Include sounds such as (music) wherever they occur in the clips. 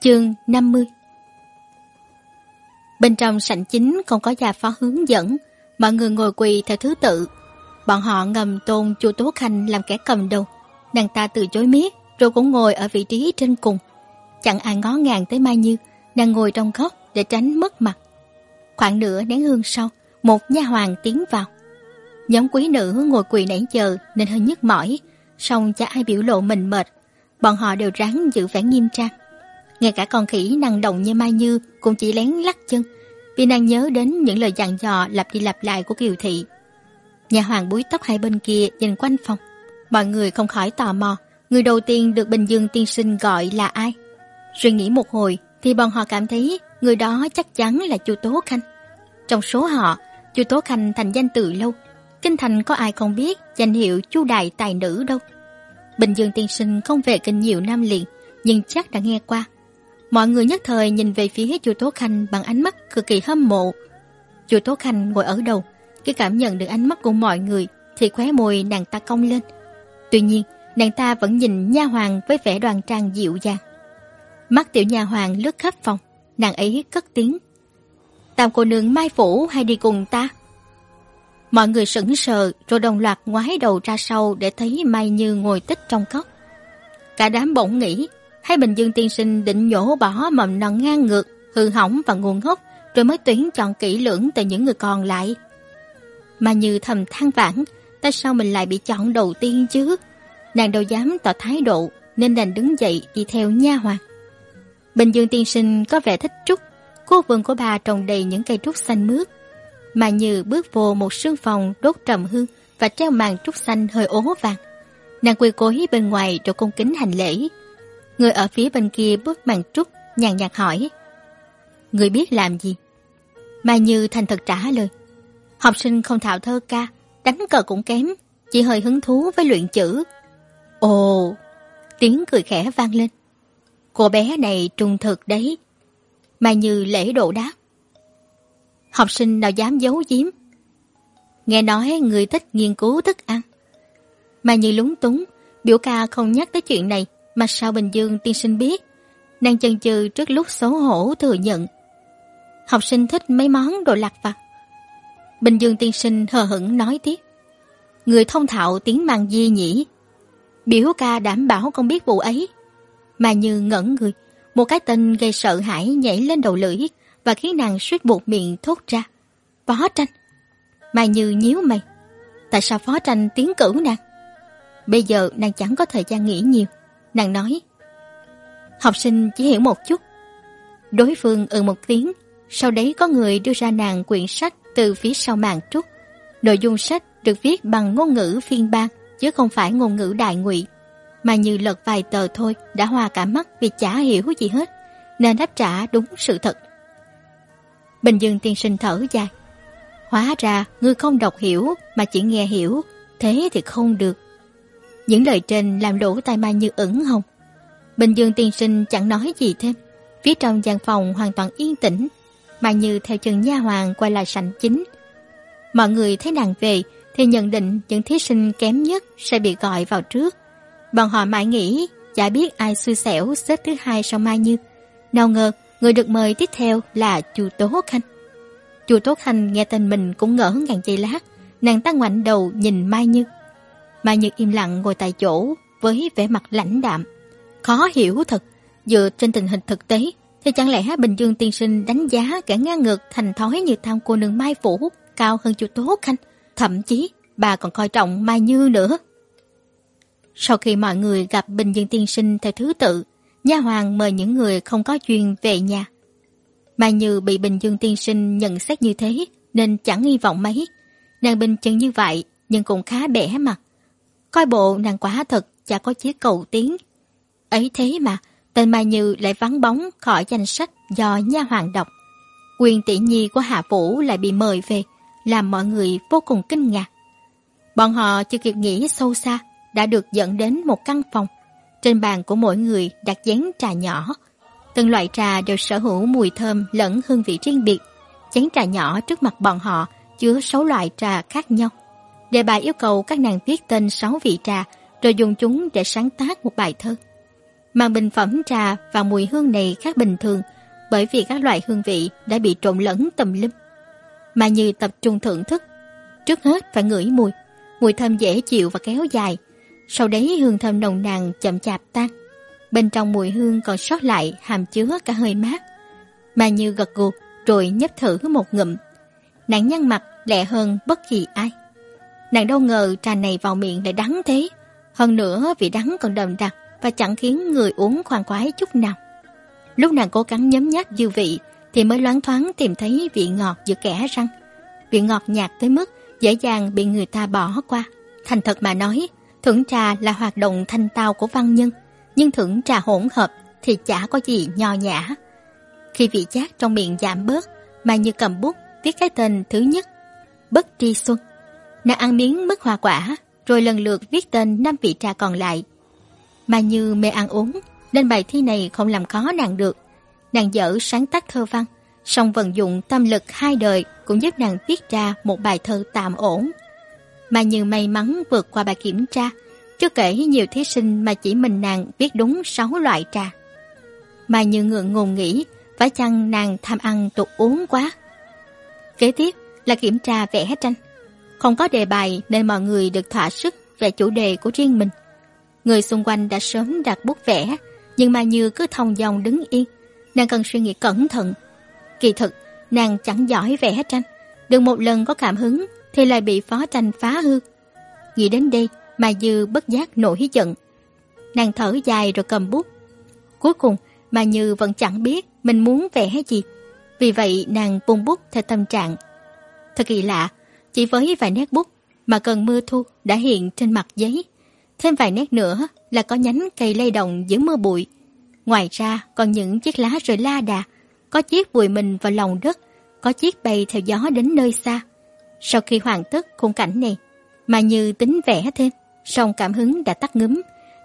Chương 50 Bên trong sảnh chính không có gia phó hướng dẫn, mọi người ngồi quỳ theo thứ tự. Bọn họ ngầm tôn chu Tố Khanh làm kẻ cầm đầu. Nàng ta từ chối miết, rồi cũng ngồi ở vị trí trên cùng. Chẳng ai ngó ngàng tới Mai Như, nàng ngồi trong góc để tránh mất mặt. Khoảng nửa nén hương sau, một nha hoàng tiến vào. Nhóm quý nữ ngồi quỳ nãy giờ nên hơi nhức mỏi, song chả ai biểu lộ mình mệt. Bọn họ đều ráng giữ vẻ nghiêm trang. Ngay cả con khỉ năng động như Mai Như cũng chỉ lén lắc chân, vì nàng nhớ đến những lời dặn dò lặp đi lặp lại của Kiều Thị. Nhà hoàng búi tóc hai bên kia nhìn quanh phòng. Mọi người không khỏi tò mò, người đầu tiên được Bình Dương tiên sinh gọi là ai? Suy nghĩ một hồi thì bọn họ cảm thấy người đó chắc chắn là Chu Tố Khanh. Trong số họ, Chu Tố Khanh thành danh từ lâu. Kinh thành có ai không biết danh hiệu Chu Đại Tài Nữ đâu. Bình Dương tiên sinh không về kinh nhiều năm liền, nhưng chắc đã nghe qua. Mọi người nhất thời nhìn về phía Chu Tố Khanh bằng ánh mắt cực kỳ hâm mộ. Chu Tố Khanh ngồi ở đầu, khi cảm nhận được ánh mắt của mọi người thì khóe môi nàng ta cong lên. Tuy nhiên, nàng ta vẫn nhìn nha hoàng với vẻ đoan trang dịu dàng. Mắt tiểu nha hoàng lướt khắp phòng, nàng ấy cất tiếng. Tam cô nương mai phủ hay đi cùng ta? Mọi người sững sờ rồi đồng loạt ngoái đầu ra sau để thấy Mai Như ngồi tích trong cốc. Cả đám bỗng nghĩ hay Bình Dương tiên sinh định nhổ bỏ mầm non ngang ngược, hư hỏng và nguồn ngốc rồi mới tuyển chọn kỹ lưỡng từ những người còn lại. Mà như thầm than vãn, tại sao mình lại bị chọn đầu tiên chứ? Nàng đâu dám tỏ thái độ nên đành đứng dậy đi theo nha hoàng. Bình Dương tiên sinh có vẻ thích trúc, khu vườn của bà trồng đầy những cây trúc xanh mướt. Mà như bước vô một sương phòng đốt trầm hương và treo màn trúc xanh hơi ố vàng. Nàng quỳ cối bên ngoài rồi cung kính hành lễ. Người ở phía bên kia bước màn trúc, nhàn nhạt hỏi. Người biết làm gì? Mai Như thành thật trả lời. Học sinh không thạo thơ ca, đánh cờ cũng kém, chỉ hơi hứng thú với luyện chữ. Ồ, tiếng cười khẽ vang lên. Cô bé này trung thực đấy. Mai Như lễ độ đáp. Học sinh nào dám giấu giếm. Nghe nói người thích nghiên cứu thức ăn. Mai Như lúng túng, biểu ca không nhắc tới chuyện này mà sao Bình Dương tiên sinh biết. Nàng chần chừ trước lúc xấu hổ thừa nhận. Học sinh thích mấy món đồ lặt vặt. Bình Dương tiên sinh hờ hững nói tiếp. Người thông thạo tiếng mang di nhỉ. Biểu ca đảm bảo không biết vụ ấy. Mà như ngẩn người, một cái tên gây sợ hãi nhảy lên đầu lưỡi và khiến nàng suýt buộc miệng thốt ra. Phó tranh. Mà như nhíu mày. Tại sao phó tranh tiến cử nàng? Bây giờ nàng chẳng có thời gian nghĩ nhiều. Nàng nói. Học sinh chỉ hiểu một chút. Đối phương ừ một tiếng. Sau đấy có người đưa ra nàng quyển sách từ phía sau màn trúc. Nội dung sách được viết bằng ngôn ngữ phiên bang, chứ không phải ngôn ngữ đại ngụy mà như lật vài tờ thôi, đã hoa cả mắt vì chả hiểu gì hết, nên đáp trả đúng sự thật bình dương tiên sinh thở dài, hóa ra ngươi không đọc hiểu mà chỉ nghe hiểu, thế thì không được những lời trên làm lỗ tai mai như ửng hồng bình dương tiên sinh chẳng nói gì thêm phía trong gian phòng hoàn toàn yên tĩnh mà như theo chân nha hoàng quay lại sảnh chính mọi người thấy nàng về thì nhận định những thí sinh kém nhất sẽ bị gọi vào trước Bọn họ mãi nghĩ chả biết ai xui xẻo xếp thứ hai sau Mai Như. Nào ngờ người được mời tiếp theo là chu Tố Khanh. chu Tố Khanh nghe tên mình cũng ngỡ ngàng giây lát, nàng ta ngoảnh đầu nhìn Mai Như. Mai Như im lặng ngồi tại chỗ với vẻ mặt lãnh đạm. Khó hiểu thật, dựa trên tình hình thực tế thì chẳng lẽ Bình Dương tiên sinh đánh giá kẻ ngang ngược thành thói như tham cô nương Mai Phủ cao hơn chu Tố Khanh. Thậm chí bà còn coi trọng Mai Như nữa. Sau khi mọi người gặp Bình Dương tiên sinh theo thứ tự, nha hoàng mời những người không có duyên về nhà. mai như bị Bình Dương tiên sinh nhận xét như thế nên chẳng hy vọng mấy. Nàng bình chân như vậy nhưng cũng khá bẻ mặt. Coi bộ nàng quá thật chả có chiếc cầu tiếng. Ấy thế mà tên Mai Như lại vắng bóng khỏi danh sách do nha hoàng đọc. Quyền tỷ nhi của Hạ Vũ lại bị mời về, làm mọi người vô cùng kinh ngạc. Bọn họ chưa kịp nghĩ sâu xa đã được dẫn đến một căn phòng. Trên bàn của mỗi người đặt chén trà nhỏ. Từng loại trà đều sở hữu mùi thơm lẫn hương vị riêng biệt. Chén trà nhỏ trước mặt bọn họ chứa sáu loại trà khác nhau. Đề bài yêu cầu các nàng viết tên 6 vị trà rồi dùng chúng để sáng tác một bài thơ. Màn bình phẩm trà và mùi hương này khác bình thường bởi vì các loại hương vị đã bị trộn lẫn tầm lum. Mà như tập trung thưởng thức, trước hết phải ngửi mùi, mùi thơm dễ chịu và kéo dài, sau đấy hương thơm nồng nàn chậm chạp tan. Bên trong mùi hương còn sót lại hàm chứa cả hơi mát. Mà như gật gù rồi nhấp thử một ngụm. Nàng nhăn mặt lẹ hơn bất kỳ ai. Nàng đâu ngờ trà này vào miệng lại đắng thế. Hơn nữa vị đắng còn đậm đặc và chẳng khiến người uống khoan khoái chút nào. Lúc nàng cố gắng nhấm nháp dư vị thì mới loáng thoáng tìm thấy vị ngọt giữa kẻ răng. Vị ngọt nhạt tới mức dễ dàng bị người ta bỏ qua. Thành thật mà nói, thưởng trà là hoạt động thanh tao của văn nhân, nhưng thưởng trà hỗn hợp thì chả có gì nho nhã. Khi vị chát trong miệng giảm bớt, mà như cầm bút viết cái tên thứ nhất, Bất Tri Xuân. Nàng ăn miếng mứt hoa quả, rồi lần lượt viết tên năm vị trà còn lại. Mà như mê ăn uống, nên bài thi này không làm khó nàng được. Nàng dở sáng tác thơ văn, song vận dụng tâm lực hai đời cũng giúp nàng viết ra một bài thơ tạm ổn. Mà như may mắn vượt qua bài kiểm tra, chưa kể nhiều thí sinh mà chỉ mình nàng biết đúng sáu loại trà. Mà như ngượng ngùng nghĩ, phải chăng nàng tham ăn tục uống quá. Kế tiếp là kiểm tra vẽ tranh. Không có đề bài nên mọi người được thỏa sức về chủ đề của riêng mình. Người xung quanh đã sớm đặt bút vẽ, nhưng mà như cứ thong dong đứng yên. Nàng cần suy nghĩ cẩn thận. Kỳ thực, nàng chẳng giỏi vẽ tranh. Được một lần có cảm hứng thì lại bị phó tranh phá hư. Nghĩ đến đây mà Dư bất giác nổi giận. Nàng thở dài rồi cầm bút. Cuối cùng mà Như vẫn chẳng biết mình muốn vẽ gì. Vì vậy nàng buông bút theo tâm trạng. Thật kỳ lạ, chỉ với vài nét bút mà cần mưa thu đã hiện trên mặt giấy. Thêm vài nét nữa là có nhánh cây lay động giữa mưa bụi. Ngoài ra còn những chiếc lá rơi la đà, có chiếc vùi mình vào lòng đất, có chiếc bay theo gió đến nơi xa. Sau khi hoàn tất khung cảnh này, mà như tính vẽ thêm, song cảm hứng đã tắt ngấm.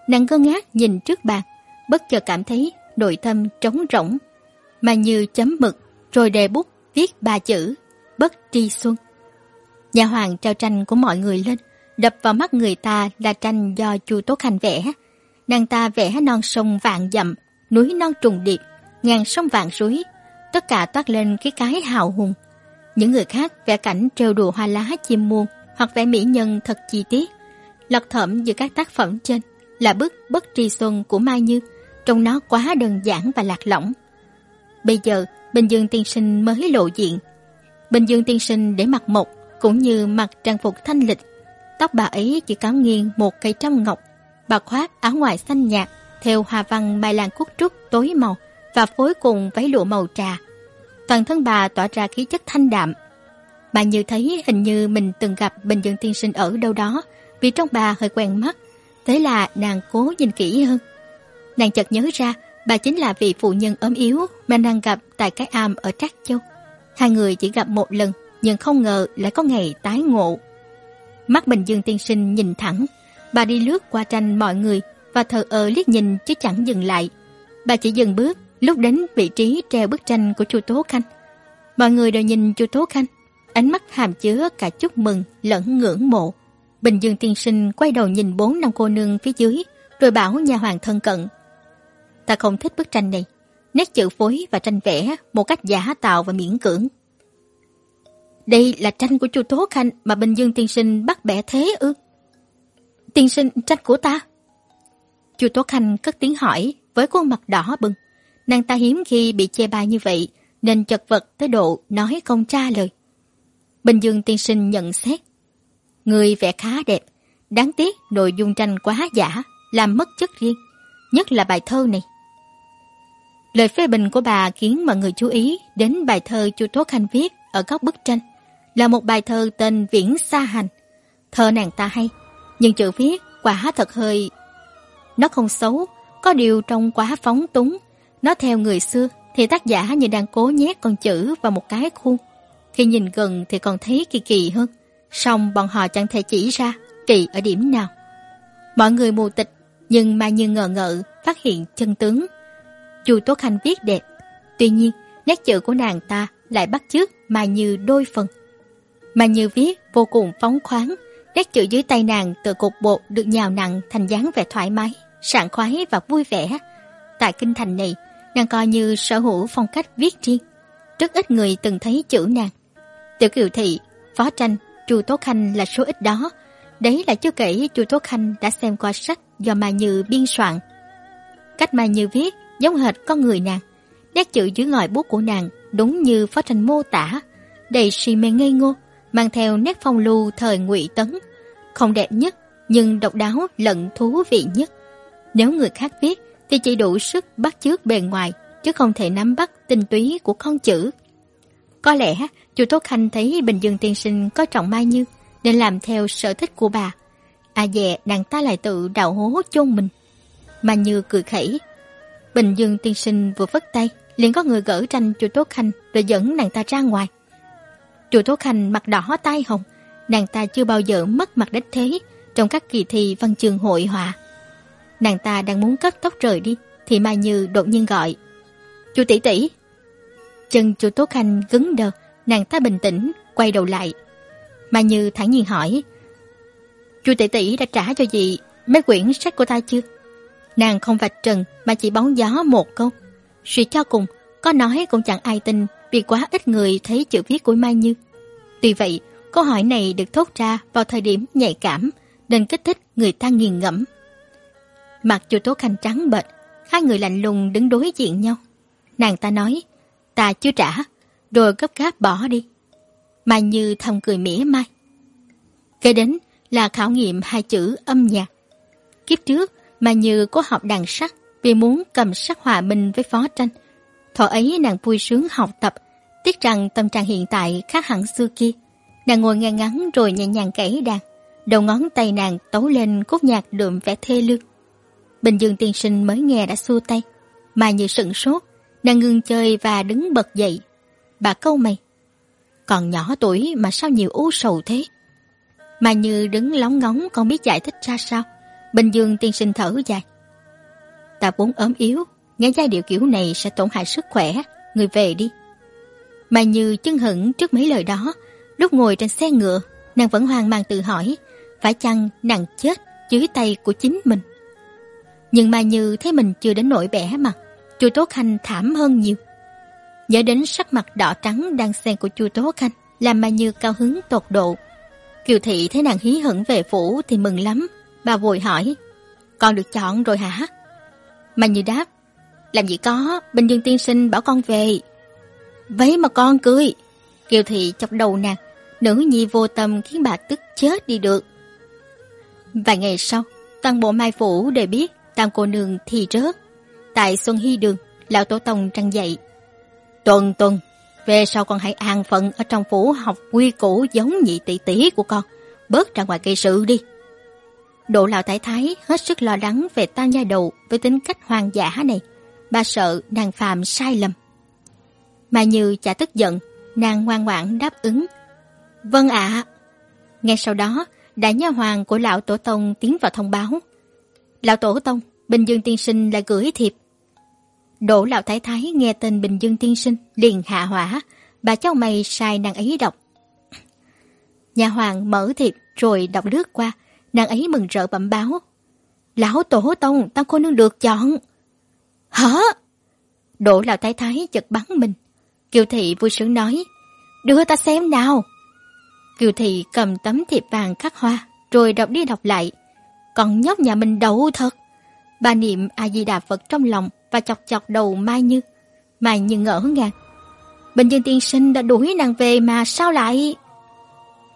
Nàng ngơ ngác nhìn trước bàn, bất chợt cảm thấy nội tâm trống rỗng. Mà như chấm mực, rồi đề bút viết ba chữ, bất tri xuân. Nhà hoàng trao tranh của mọi người lên, đập vào mắt người ta là tranh do chu Tố Khanh vẽ. Nàng ta vẽ non sông vạn dặm, núi non trùng điệp, ngàn sông vạn suối, tất cả toát lên cái cái hào hùng. Những người khác vẽ cảnh trêu đùa hoa lá chim muôn hoặc vẽ mỹ nhân thật chi tiết. Lật thẩm giữa các tác phẩm trên là bức Bất tri xuân của Mai Như, trong nó quá đơn giản và lạc lõng. Bây giờ, Bình Dương tiên sinh mới lộ diện. Bình Dương tiên sinh để mặc một cũng như mặc trang phục thanh lịch. Tóc bà ấy chỉ cáo nghiêng một cây trăm ngọc. Bà khoác áo ngoài xanh nhạt, theo hoa văn mai lan cúc trúc tối màu và phối cùng váy lụa màu trà. Toàn thân bà tỏa ra khí chất thanh đạm. Bà như thấy hình như mình từng gặp Bình Dương tiên sinh ở đâu đó, vì trong bà hơi quen mắt. Thế là nàng cố nhìn kỹ hơn. Nàng chợt nhớ ra bà chính là vị phụ nhân ốm yếu mà nàng gặp tại cái am ở Trác Châu. Hai người chỉ gặp một lần, nhưng không ngờ lại có ngày tái ngộ. Mắt Bình Dương tiên sinh nhìn thẳng, bà đi lướt qua tranh mọi người và thờ ơ liếc nhìn chứ chẳng dừng lại. Bà chỉ dừng bước lúc đến vị trí treo bức tranh của chu Tố Khanh. Mọi người đều nhìn chu Tố Khanh, ánh mắt hàm chứa cả chúc mừng lẫn ngưỡng mộ. Bình Dương tiên sinh quay đầu nhìn bốn năm cô nương phía dưới, rồi bảo nhà hoàng thân cận. Ta không thích bức tranh này. Nét chữ phối và tranh vẽ một cách giả tạo và miễn cưỡng. Đây là tranh của chu Tố Khanh mà Bình Dương tiên sinh bắt bẻ thế ư? Tiên sinh tranh của ta? chu Tố Khanh cất tiếng hỏi với khuôn mặt đỏ bừng. Nàng ta hiếm khi bị chê bai như vậy nên chật vật tới độ nói không tra lời. Bình Dương tiên sinh nhận xét. Người vẽ khá đẹp, đáng tiếc nội dung tranh quá giả, làm mất chất riêng, nhất là bài thơ này. Lời phê bình của bà khiến mọi người chú ý đến bài thơ chu Tố Khanh viết ở góc bức tranh, là một bài thơ tên Viễn Sa Hành. Thơ nàng ta hay, nhưng chữ viết quả thật hơi... Nó không xấu, có điều trông quá phóng túng. Nó theo người xưa thì tác giả như đang cố nhét con chữ vào một cái khuôn. Khi nhìn gần thì còn thấy kỳ kỳ hơn. xong bọn họ chẳng thể chỉ ra kỳ ở điểm nào. Mọi người mù tịch nhưng mà như ngờ ngợ phát hiện chân tướng. Chu Tố Khanh viết đẹp, tuy nhiên nét chữ của nàng ta lại bắt chước mà như đôi phần. Mà như viết vô cùng phóng khoáng, nét chữ dưới tay nàng từ cục bột được nhào nặng thành dáng vẻ thoải mái, sảng khoái và vui vẻ, Tại kinh thành này, nàng coi như sở hữu phong cách viết riêng. Rất ít người từng thấy chữ nàng. Tiểu Kiều Thị, Phó Tranh, Chu Tố Khanh là số ít đó. Đấy là chưa kể Chu Tố Khanh đã xem qua sách do Mà Như biên soạn. Cách Mà Như viết giống hệt con người nàng. Nét chữ dưới ngòi bút của nàng đúng như Phó Tranh mô tả, đầy si mê ngây ngô, mang theo nét phong lưu thời ngụy tấn. Không đẹp nhất, nhưng độc đáo lẫn thú vị nhất. Nếu người khác viết thì chỉ đủ sức bắt chước bề ngoài, chứ không thể nắm bắt tinh túy của con chữ. Có lẽ chu Tố Khanh thấy Bình Dương tiên sinh có trọng Mai Như nên làm theo sở thích của bà. À dè nàng ta lại tự đào hố chôn mình. Mai Như cười khẩy. Bình Dương tiên sinh vừa vất tay, liền có người gỡ tranh chu Tố Khanh rồi dẫn nàng ta ra ngoài chu Tố Khanh mặt đỏ tai hồng, nàng ta chưa bao giờ mất mặt đến thế trong các kỳ thi văn chương hội họa. Nàng ta đang muốn cất tóc rời đi thì Mai Như đột nhiên gọi. Chu tỷ tỷ. Chân chu Tố Khanh cứng đờ, nàng ta bình tĩnh quay đầu lại. Mai Như thản nhiên hỏi. Chu tỷ tỷ đã trả cho gì mấy quyển sách của ta chưa? Nàng không vạch trần mà chỉ bóng gió một câu. Suy cho cùng, có nói cũng chẳng ai tin vì quá ít người thấy chữ viết của Mai Như. Tuy vậy, câu hỏi này được thốt ra vào thời điểm nhạy cảm nên kích thích người ta nghiền ngẫm. Mặt chu Tố Khanh trắng bệch, hai người lạnh lùng đứng đối diện nhau. Nàng ta nói, ta chưa trả, rồi gấp gáp bỏ đi. mà Như thầm cười mỉa mai. Kế đến là khảo nghiệm hai chữ âm nhạc. Kiếp trước, mà Như có học đàn sắc vì muốn cầm sắc hòa minh với phó tranh. Thọ ấy nàng vui sướng học tập, tiếc rằng tâm trạng hiện tại khác hẳn xưa kia. Nàng ngồi nghe ngắn rồi nhẹ nhàng kể đàn. Đầu ngón tay nàng tấu lên cốt nhạc đượm vẻ thê lương. Bình Dương tiên sinh mới nghe đã xua tay. Mà như sững sốt, nàng ngừng chơi và đứng bật dậy. Bà câu mày. Còn nhỏ tuổi mà sao nhiều u sầu thế? Mà như đứng lóng ngóng không biết giải thích ra sao. Bình Dương tiên sinh thở dài. Ta vốn ốm yếu, nghe giai điệu kiểu này sẽ tổn hại sức khỏe. Người về đi. Mà như chân hững trước mấy lời đó, lúc ngồi trên xe ngựa, nàng vẫn hoang mang tự hỏi, phải chăng nàng chết dưới tay của chính mình? Nhưng mà như thấy mình chưa đến nỗi bẻ mặt, chu Tố Khanh thảm hơn nhiều. Nhớ đến sắc mặt đỏ trắng đang xen của chu Tố Khanh, làm mà như cao hứng tột độ. Kiều Thị thấy nàng hí hửng về phủ thì mừng lắm. Bà vội hỏi, con được chọn rồi hả? Mà như đáp, làm gì có, Bình Dương tiên sinh bảo con về. Vậy mà con cười. Kiều Thị chọc đầu nàng, nữ nhi vô tâm khiến bà tức chết đi được. Vài ngày sau, toàn bộ mai phủ đều biết tam cô nương thì rớt. Tại Xuân Hy Đường, lão tổ tông trăng dậy. Tuần tuần, về sau con hãy an phận ở trong phủ học quy củ giống nhị tỷ tỷ của con. Bớt ra ngoài gây sự đi. Độ lão thái thái hết sức lo lắng về tam nha đầu với tính cách hoang dã này. Bà sợ nàng phạm sai lầm. Mà như chả tức giận, nàng ngoan ngoãn đáp ứng. Vâng ạ. Ngay sau đó, đại nha hoàng của lão tổ tông tiến vào thông báo. Lão Tổ Tông, Bình Dương Tiên Sinh lại gửi thiệp. Đỗ Lão Thái Thái nghe tên Bình Dương Tiên Sinh liền hạ hỏa, bà cháu mày sai nàng ấy đọc. (clears throat) Nhà hoàng mở thiệp rồi đọc lướt qua, nàng ấy mừng rỡ bẩm báo. Lão Tổ Tông, tam cô nương được chọn. Hả? Đỗ Lão Thái Thái chật bắn mình. Kiều Thị vui sướng nói, đưa ta xem nào. Kiều Thị cầm tấm thiệp vàng khắc hoa, rồi đọc đi đọc lại, con nhóc nhà mình đậu thật. Bà niệm A-di-đà Phật trong lòng và chọc chọc đầu Mai Như. Mai Như ngỡ ngàng. Bình Dương tiên sinh đã đuổi nàng về mà sao lại...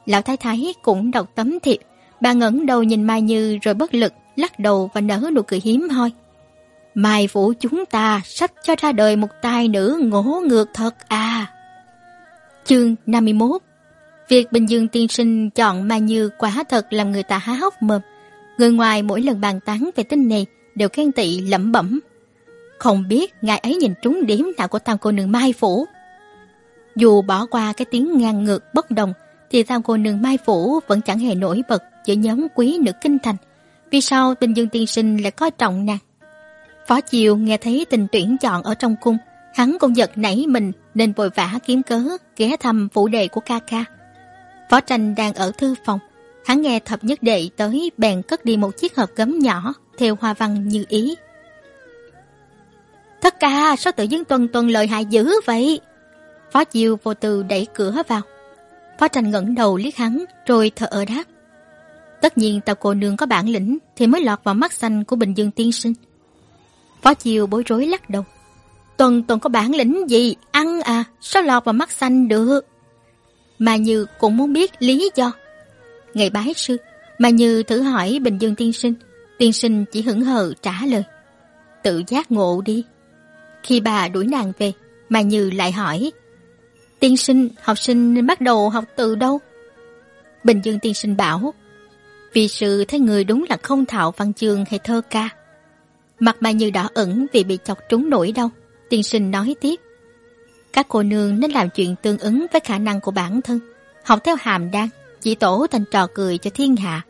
Lão Thái Thái cũng đọc tấm thiệp. Bà ngẩng đầu nhìn Mai Như rồi bất lực, lắc đầu và nở nụ cười hiếm hoi. Mai phủ chúng ta sắp cho ra đời một tài nữ ngỗ ngược thật à. Chương 51 Việc Bình Dương tiên sinh chọn Mai Như quá thật làm người ta há hốc mồm. Người ngoài mỗi lần bàn tán về tin này đều khen tị lẩm bẩm. Không biết ngài ấy nhìn trúng điểm nào của tam cô nương Mai Phủ. Dù bỏ qua cái tiếng ngang ngược bất đồng, thì tam cô nương Mai Phủ vẫn chẳng hề nổi bật giữa nhóm quý nữ kinh thành. Vì sao tình dương tiên sinh lại coi trọng nàng? Phó Chiều nghe thấy tình tuyển chọn ở trong cung, hắn cũng giật nảy mình nên vội vã kiếm cớ ghé thăm phủ đề của ca ca. Phó Tranh đang ở thư phòng, Hắn nghe thập nhất đệ tới bèn cất đi một chiếc hộp gấm nhỏ theo hoa văn như ý. Thất ca, sao tự dưng tuần tuần lời hại dữ vậy? Phó Chiêu vô tư đẩy cửa vào. Phó tranh ngẩng đầu liếc hắn, rồi thở ở đáp. Tất nhiên tàu cô nương có bản lĩnh thì mới lọt vào mắt xanh của Bình Dương tiên sinh. Phó Chiêu bối rối lắc đầu. Tuần tuần có bản lĩnh gì, ăn à, sao lọt vào mắt xanh được? Mà Như cũng muốn biết lý do. Ngày bái sư, Mà Như thử hỏi Bình Dương tiên sinh, tiên sinh chỉ hững hờ trả lời. Tự giác ngộ đi. Khi bà đuổi nàng về, Mà Như lại hỏi, tiên sinh, học sinh nên bắt đầu học từ đâu? Bình Dương tiên sinh bảo, vì sự thấy người đúng là không thạo văn chương hay thơ ca. Mặt mà như đỏ ẩn vì bị chọc trúng nổi đau. Tiên sinh nói tiếp. Các cô nương nên làm chuyện tương ứng với khả năng của bản thân. Học theo hàm đan, chỉ tổ thành trò cười cho thiên hạ.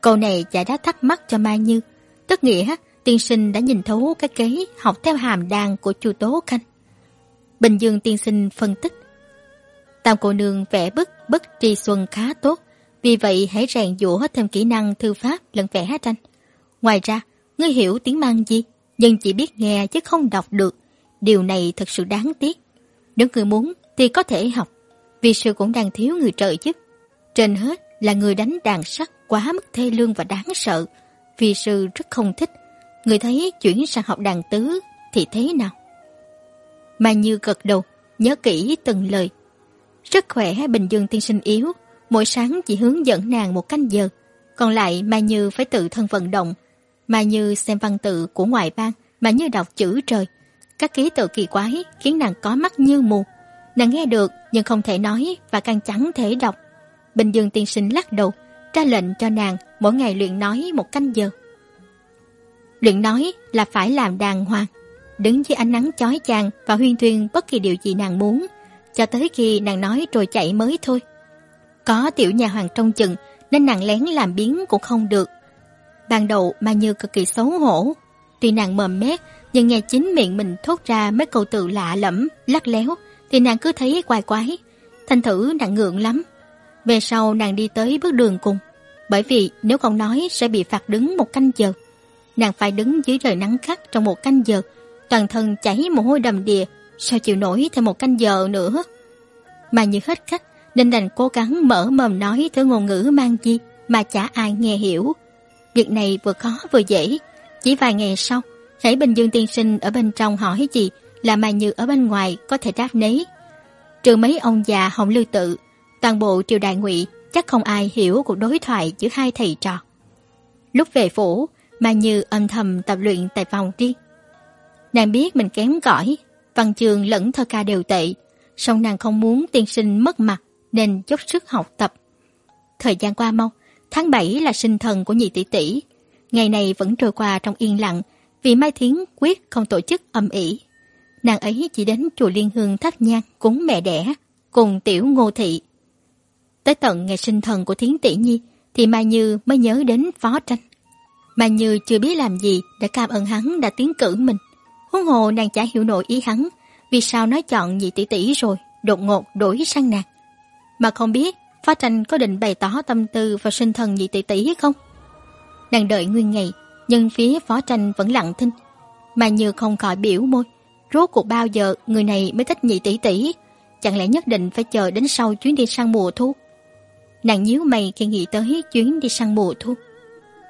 Câu này giải đáp thắc mắc cho Mai Như. Tức nghĩa, tiên sinh đã nhìn thấu cái kế học theo hàm đan của chu Tố Khanh. Bình Dương tiên sinh phân tích. Tam cô nương vẽ bức bức tri xuân khá tốt. Vì vậy hãy rèn dũa thêm kỹ năng thư pháp lẫn vẽ tranh. Ngoài ra, ngươi hiểu tiếng mang gì, nhưng chỉ biết nghe chứ không đọc được. Điều này thật sự đáng tiếc. Nếu người muốn thì có thể học, vì sư cũng đang thiếu người trợ giúp. Trên hết là người đánh đàn sắt quá mức thê lương và đáng sợ. Vì sư rất không thích. Người thấy chuyển sang học đàn tứ thì thế nào? Mà như gật đầu, nhớ kỹ từng lời. Rất khỏe Bình Dương tiên sinh yếu, mỗi sáng chỉ hướng dẫn nàng một canh giờ, còn lại Mai Như phải tự thân vận động mà Như xem văn tự của ngoại bang mà như đọc chữ trời. Các ký tự kỳ quái khiến nàng có mắt như mù. Nàng nghe được nhưng không thể nói và càng chẳng thể đọc. Bình Dương tiên sinh lắc đầu, ra lệnh cho nàng mỗi ngày luyện nói một canh giờ. Luyện nói là phải làm đàng hoàng, đứng dưới ánh nắng chói chang và huyên thuyên bất kỳ điều gì nàng muốn, cho tới khi nàng nói rồi chạy mới thôi. Có tiểu nhà hoàng trong chừng nên nàng lén làm biến cũng không được. Ban đầu mà Như cực kỳ xấu hổ. Tuy nàng mờm mép nhưng nghe chính miệng mình thốt ra mấy câu từ lạ lẫm, lắc léo thì nàng cứ thấy quái quái. Thành thử nàng ngượng lắm. Về sau nàng đi tới bước đường cùng. Bởi vì nếu không nói sẽ bị phạt đứng một canh giờ. Nàng phải đứng dưới trời nắng khắc trong một canh giờ. Toàn thân chảy mồ hôi đầm đìa. Sao chịu nổi thêm một canh giờ nữa? Mà như hết cách nên đành cố gắng mở mồm nói thứ ngôn ngữ mang chi mà chả ai nghe hiểu. Việc này vừa khó vừa dễ. Chỉ vài ngày sau, hãy Bình Dương tiên sinh ở bên trong hỏi gì là Mai Như ở bên ngoài có thể đáp nấy. Trừ mấy ông già hồng lưu tự, toàn bộ triều đại ngụy chắc không ai hiểu cuộc đối thoại giữa hai thầy trò. Lúc về phủ, Mai Như âm thầm tập luyện tại phòng riêng. Nàng biết mình kém cỏi, văn chương lẫn thơ ca đều tệ, song nàng không muốn tiên sinh mất mặt nên dốc sức học tập. Thời gian qua mau, tháng 7 là sinh thần của nhị tỷ tỷ. Ngày này vẫn trôi qua trong yên lặng, vì Mai Thiến quyết không tổ chức âm ỉ. Nàng ấy chỉ đến chùa Liên Hương thắp nhang cúng mẹ đẻ, cùng tiểu ngô thị. Tới tận ngày sinh thần của Thiến tỷ nhi, thì Mai Như mới nhớ đến phó tranh. Mai Như chưa biết làm gì để cảm ơn hắn đã tiến cử mình. Huống hồ nàng chả hiểu nổi ý hắn, vì sao nói chọn nhị tỷ tỷ rồi đột ngột đổi sang nàng mà không biết Phá tranh có định bày tỏ tâm tư và sinh thần nhị tỷ tỷ không? Đang đợi nguyên ngày, nhưng phía phó tranh vẫn lặng thinh. Mà như không khỏi biểu môi. Rốt cuộc bao giờ người này mới thích nhị tỷ tỷ? Chẳng lẽ nhất định phải chờ đến sau chuyến đi sang mùa thu? Nàng nhíu mày khi nghĩ tới chuyến đi sang mùa thu.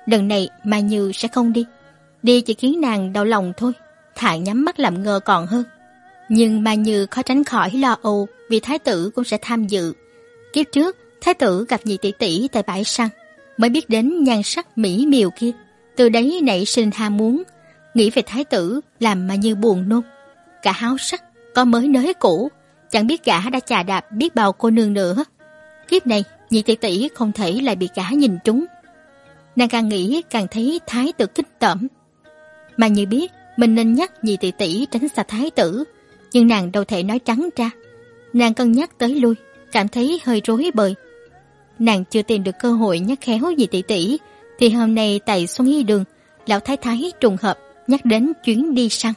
Lần này Mai Như sẽ không đi. Đi chỉ khiến nàng đau lòng thôi. Thà nhắm mắt làm ngơ còn hơn. Nhưng Mai Như khó tránh khỏi lo âu vì thái tử cũng sẽ tham dự Kiếp trước, thái tử gặp nhị tỷ tỷ tại bãi săn, mới biết đến nhan sắc mỹ miều kia. Từ đấy nảy sinh ham muốn, nghĩ về thái tử làm mà như buồn nôn. Cả háo sắc, có mới nới cũ, chẳng biết gã đã chà đạp biết bao cô nương nữa. Kiếp này, nhị tỷ tỷ không thể lại bị gã nhìn trúng. Nàng càng nghĩ càng thấy thái tử kích tởm. Mà như biết, mình nên nhắc nhị tỷ tỷ tránh xa thái tử, nhưng nàng đâu thể nói trắng ra. Nàng cân nhắc tới lui, cảm thấy hơi rối bời. Nàng chưa tìm được cơ hội nhắc khéo gì tỷ tỷ, thì hôm nay tại Xuân Hy Đường, lão thái thái trùng hợp nhắc đến chuyến đi săn.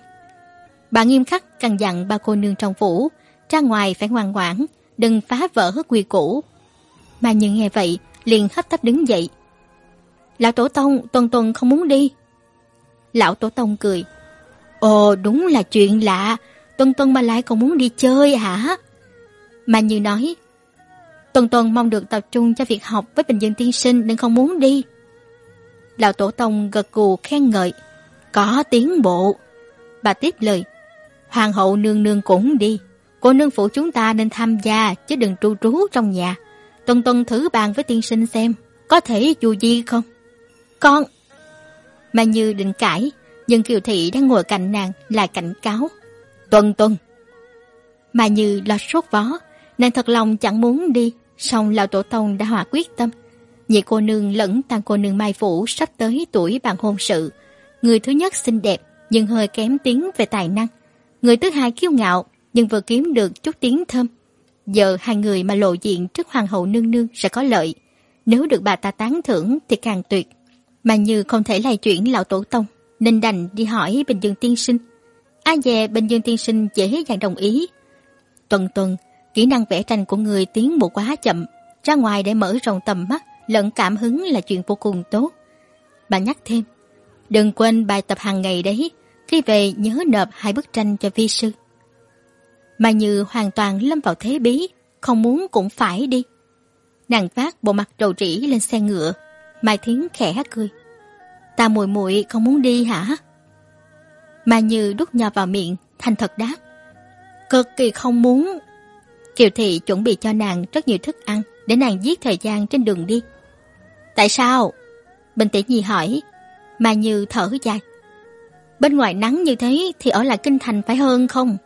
Bà nghiêm khắc căn dặn ba cô nương trong phủ, ra ngoài phải ngoan ngoãn, đừng phá vỡ quy củ. Mà như nghe vậy, liền hấp tấp đứng dậy. Lão Tổ Tông, Tuần Tuần không muốn đi. Lão Tổ Tông cười. Ồ đúng là chuyện lạ, tuần tuần mà lại còn muốn đi chơi hả? Mà như nói, Tuần tuần mong được tập trung cho việc học với Bình Dương Tiên Sinh nên không muốn đi. Lão Tổ Tông gật gù khen ngợi, có tiến bộ. Bà tiếp lời, Hoàng hậu nương nương cũng đi, cô nương phụ chúng ta nên tham gia chứ đừng tru trú trong nhà. Tuần tuần thử bàn với tiên sinh xem, có thể dù gì không? Con! Mà như định cãi, nhưng Kiều Thị đang ngồi cạnh nàng lại cảnh cáo. Tuần tuần. Mà như lo sốt vó, nàng thật lòng chẳng muốn đi, song lão tổ tông đã hòa quyết tâm. Nhị cô nương lẫn tăng cô nương Mai Phủ sắp tới tuổi bàn hôn sự. Người thứ nhất xinh đẹp, nhưng hơi kém tiếng về tài năng. Người thứ hai kiêu ngạo, nhưng vừa kiếm được chút tiếng thơm. Giờ hai người mà lộ diện trước hoàng hậu nương nương sẽ có lợi. Nếu được bà ta tán thưởng thì càng tuyệt. Mà như không thể lay chuyển lão tổ tông, nên đành đi hỏi Bình Dương Tiên Sinh. A dè Bình Dương Tiên Sinh dễ dàng đồng ý. Tuần tuần, kỹ năng vẽ tranh của người tiến bộ quá chậm. Ra ngoài để mở rộng tầm mắt, lẫn cảm hứng là chuyện vô cùng tốt. Bà nhắc thêm, đừng quên bài tập hàng ngày đấy, khi về nhớ nộp hai bức tranh cho vi sư. Mà như hoàn toàn lâm vào thế bí, không muốn cũng phải đi. Nàng vác bộ mặt đầu rĩ lên xe ngựa, Mai Thiến khẽ cười. Ta muội muội không muốn đi hả? Mà như đút nhỏ vào miệng, thành thật đáp. Cực kỳ không muốn. Kiều Thị chuẩn bị cho nàng rất nhiều thức ăn để nàng giết thời gian trên đường đi. Tại sao? Bình tỷ nhi hỏi. Mà như thở dài. Bên ngoài nắng như thế thì ở lại kinh thành phải hơn không?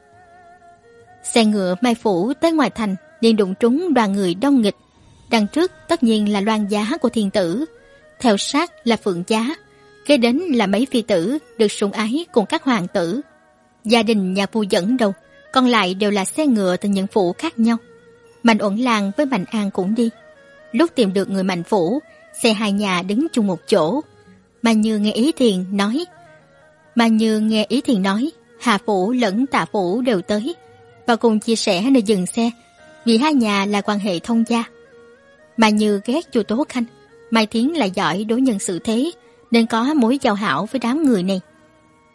Xe ngựa mai phủ tới ngoài thành liền đụng trúng đoàn người đông nghịch. Đằng trước tất nhiên là loan giá của thiên tử. Theo sát là phượng giá. Kế đến là mấy phi tử được sủng ái cùng các hoàng tử. Gia đình nhà vua dẫn đầu, còn lại đều là xe ngựa từ những phủ khác nhau. Mạnh uẩn làng với Mạnh An cũng đi. Lúc tìm được người Mạnh Phủ, xe hai nhà đứng chung một chỗ. Mà như nghe ý thiền nói. Mà như nghe ý thiền nói, Hà Phủ lẫn Tạ Phủ đều tới và cùng chia sẻ nơi dừng xe vì hai nhà là quan hệ thông gia. Mà như ghét chu Tố Khanh, Mai Thiến lại giỏi đối nhân xử thế nên có mối giao hảo với đám người này.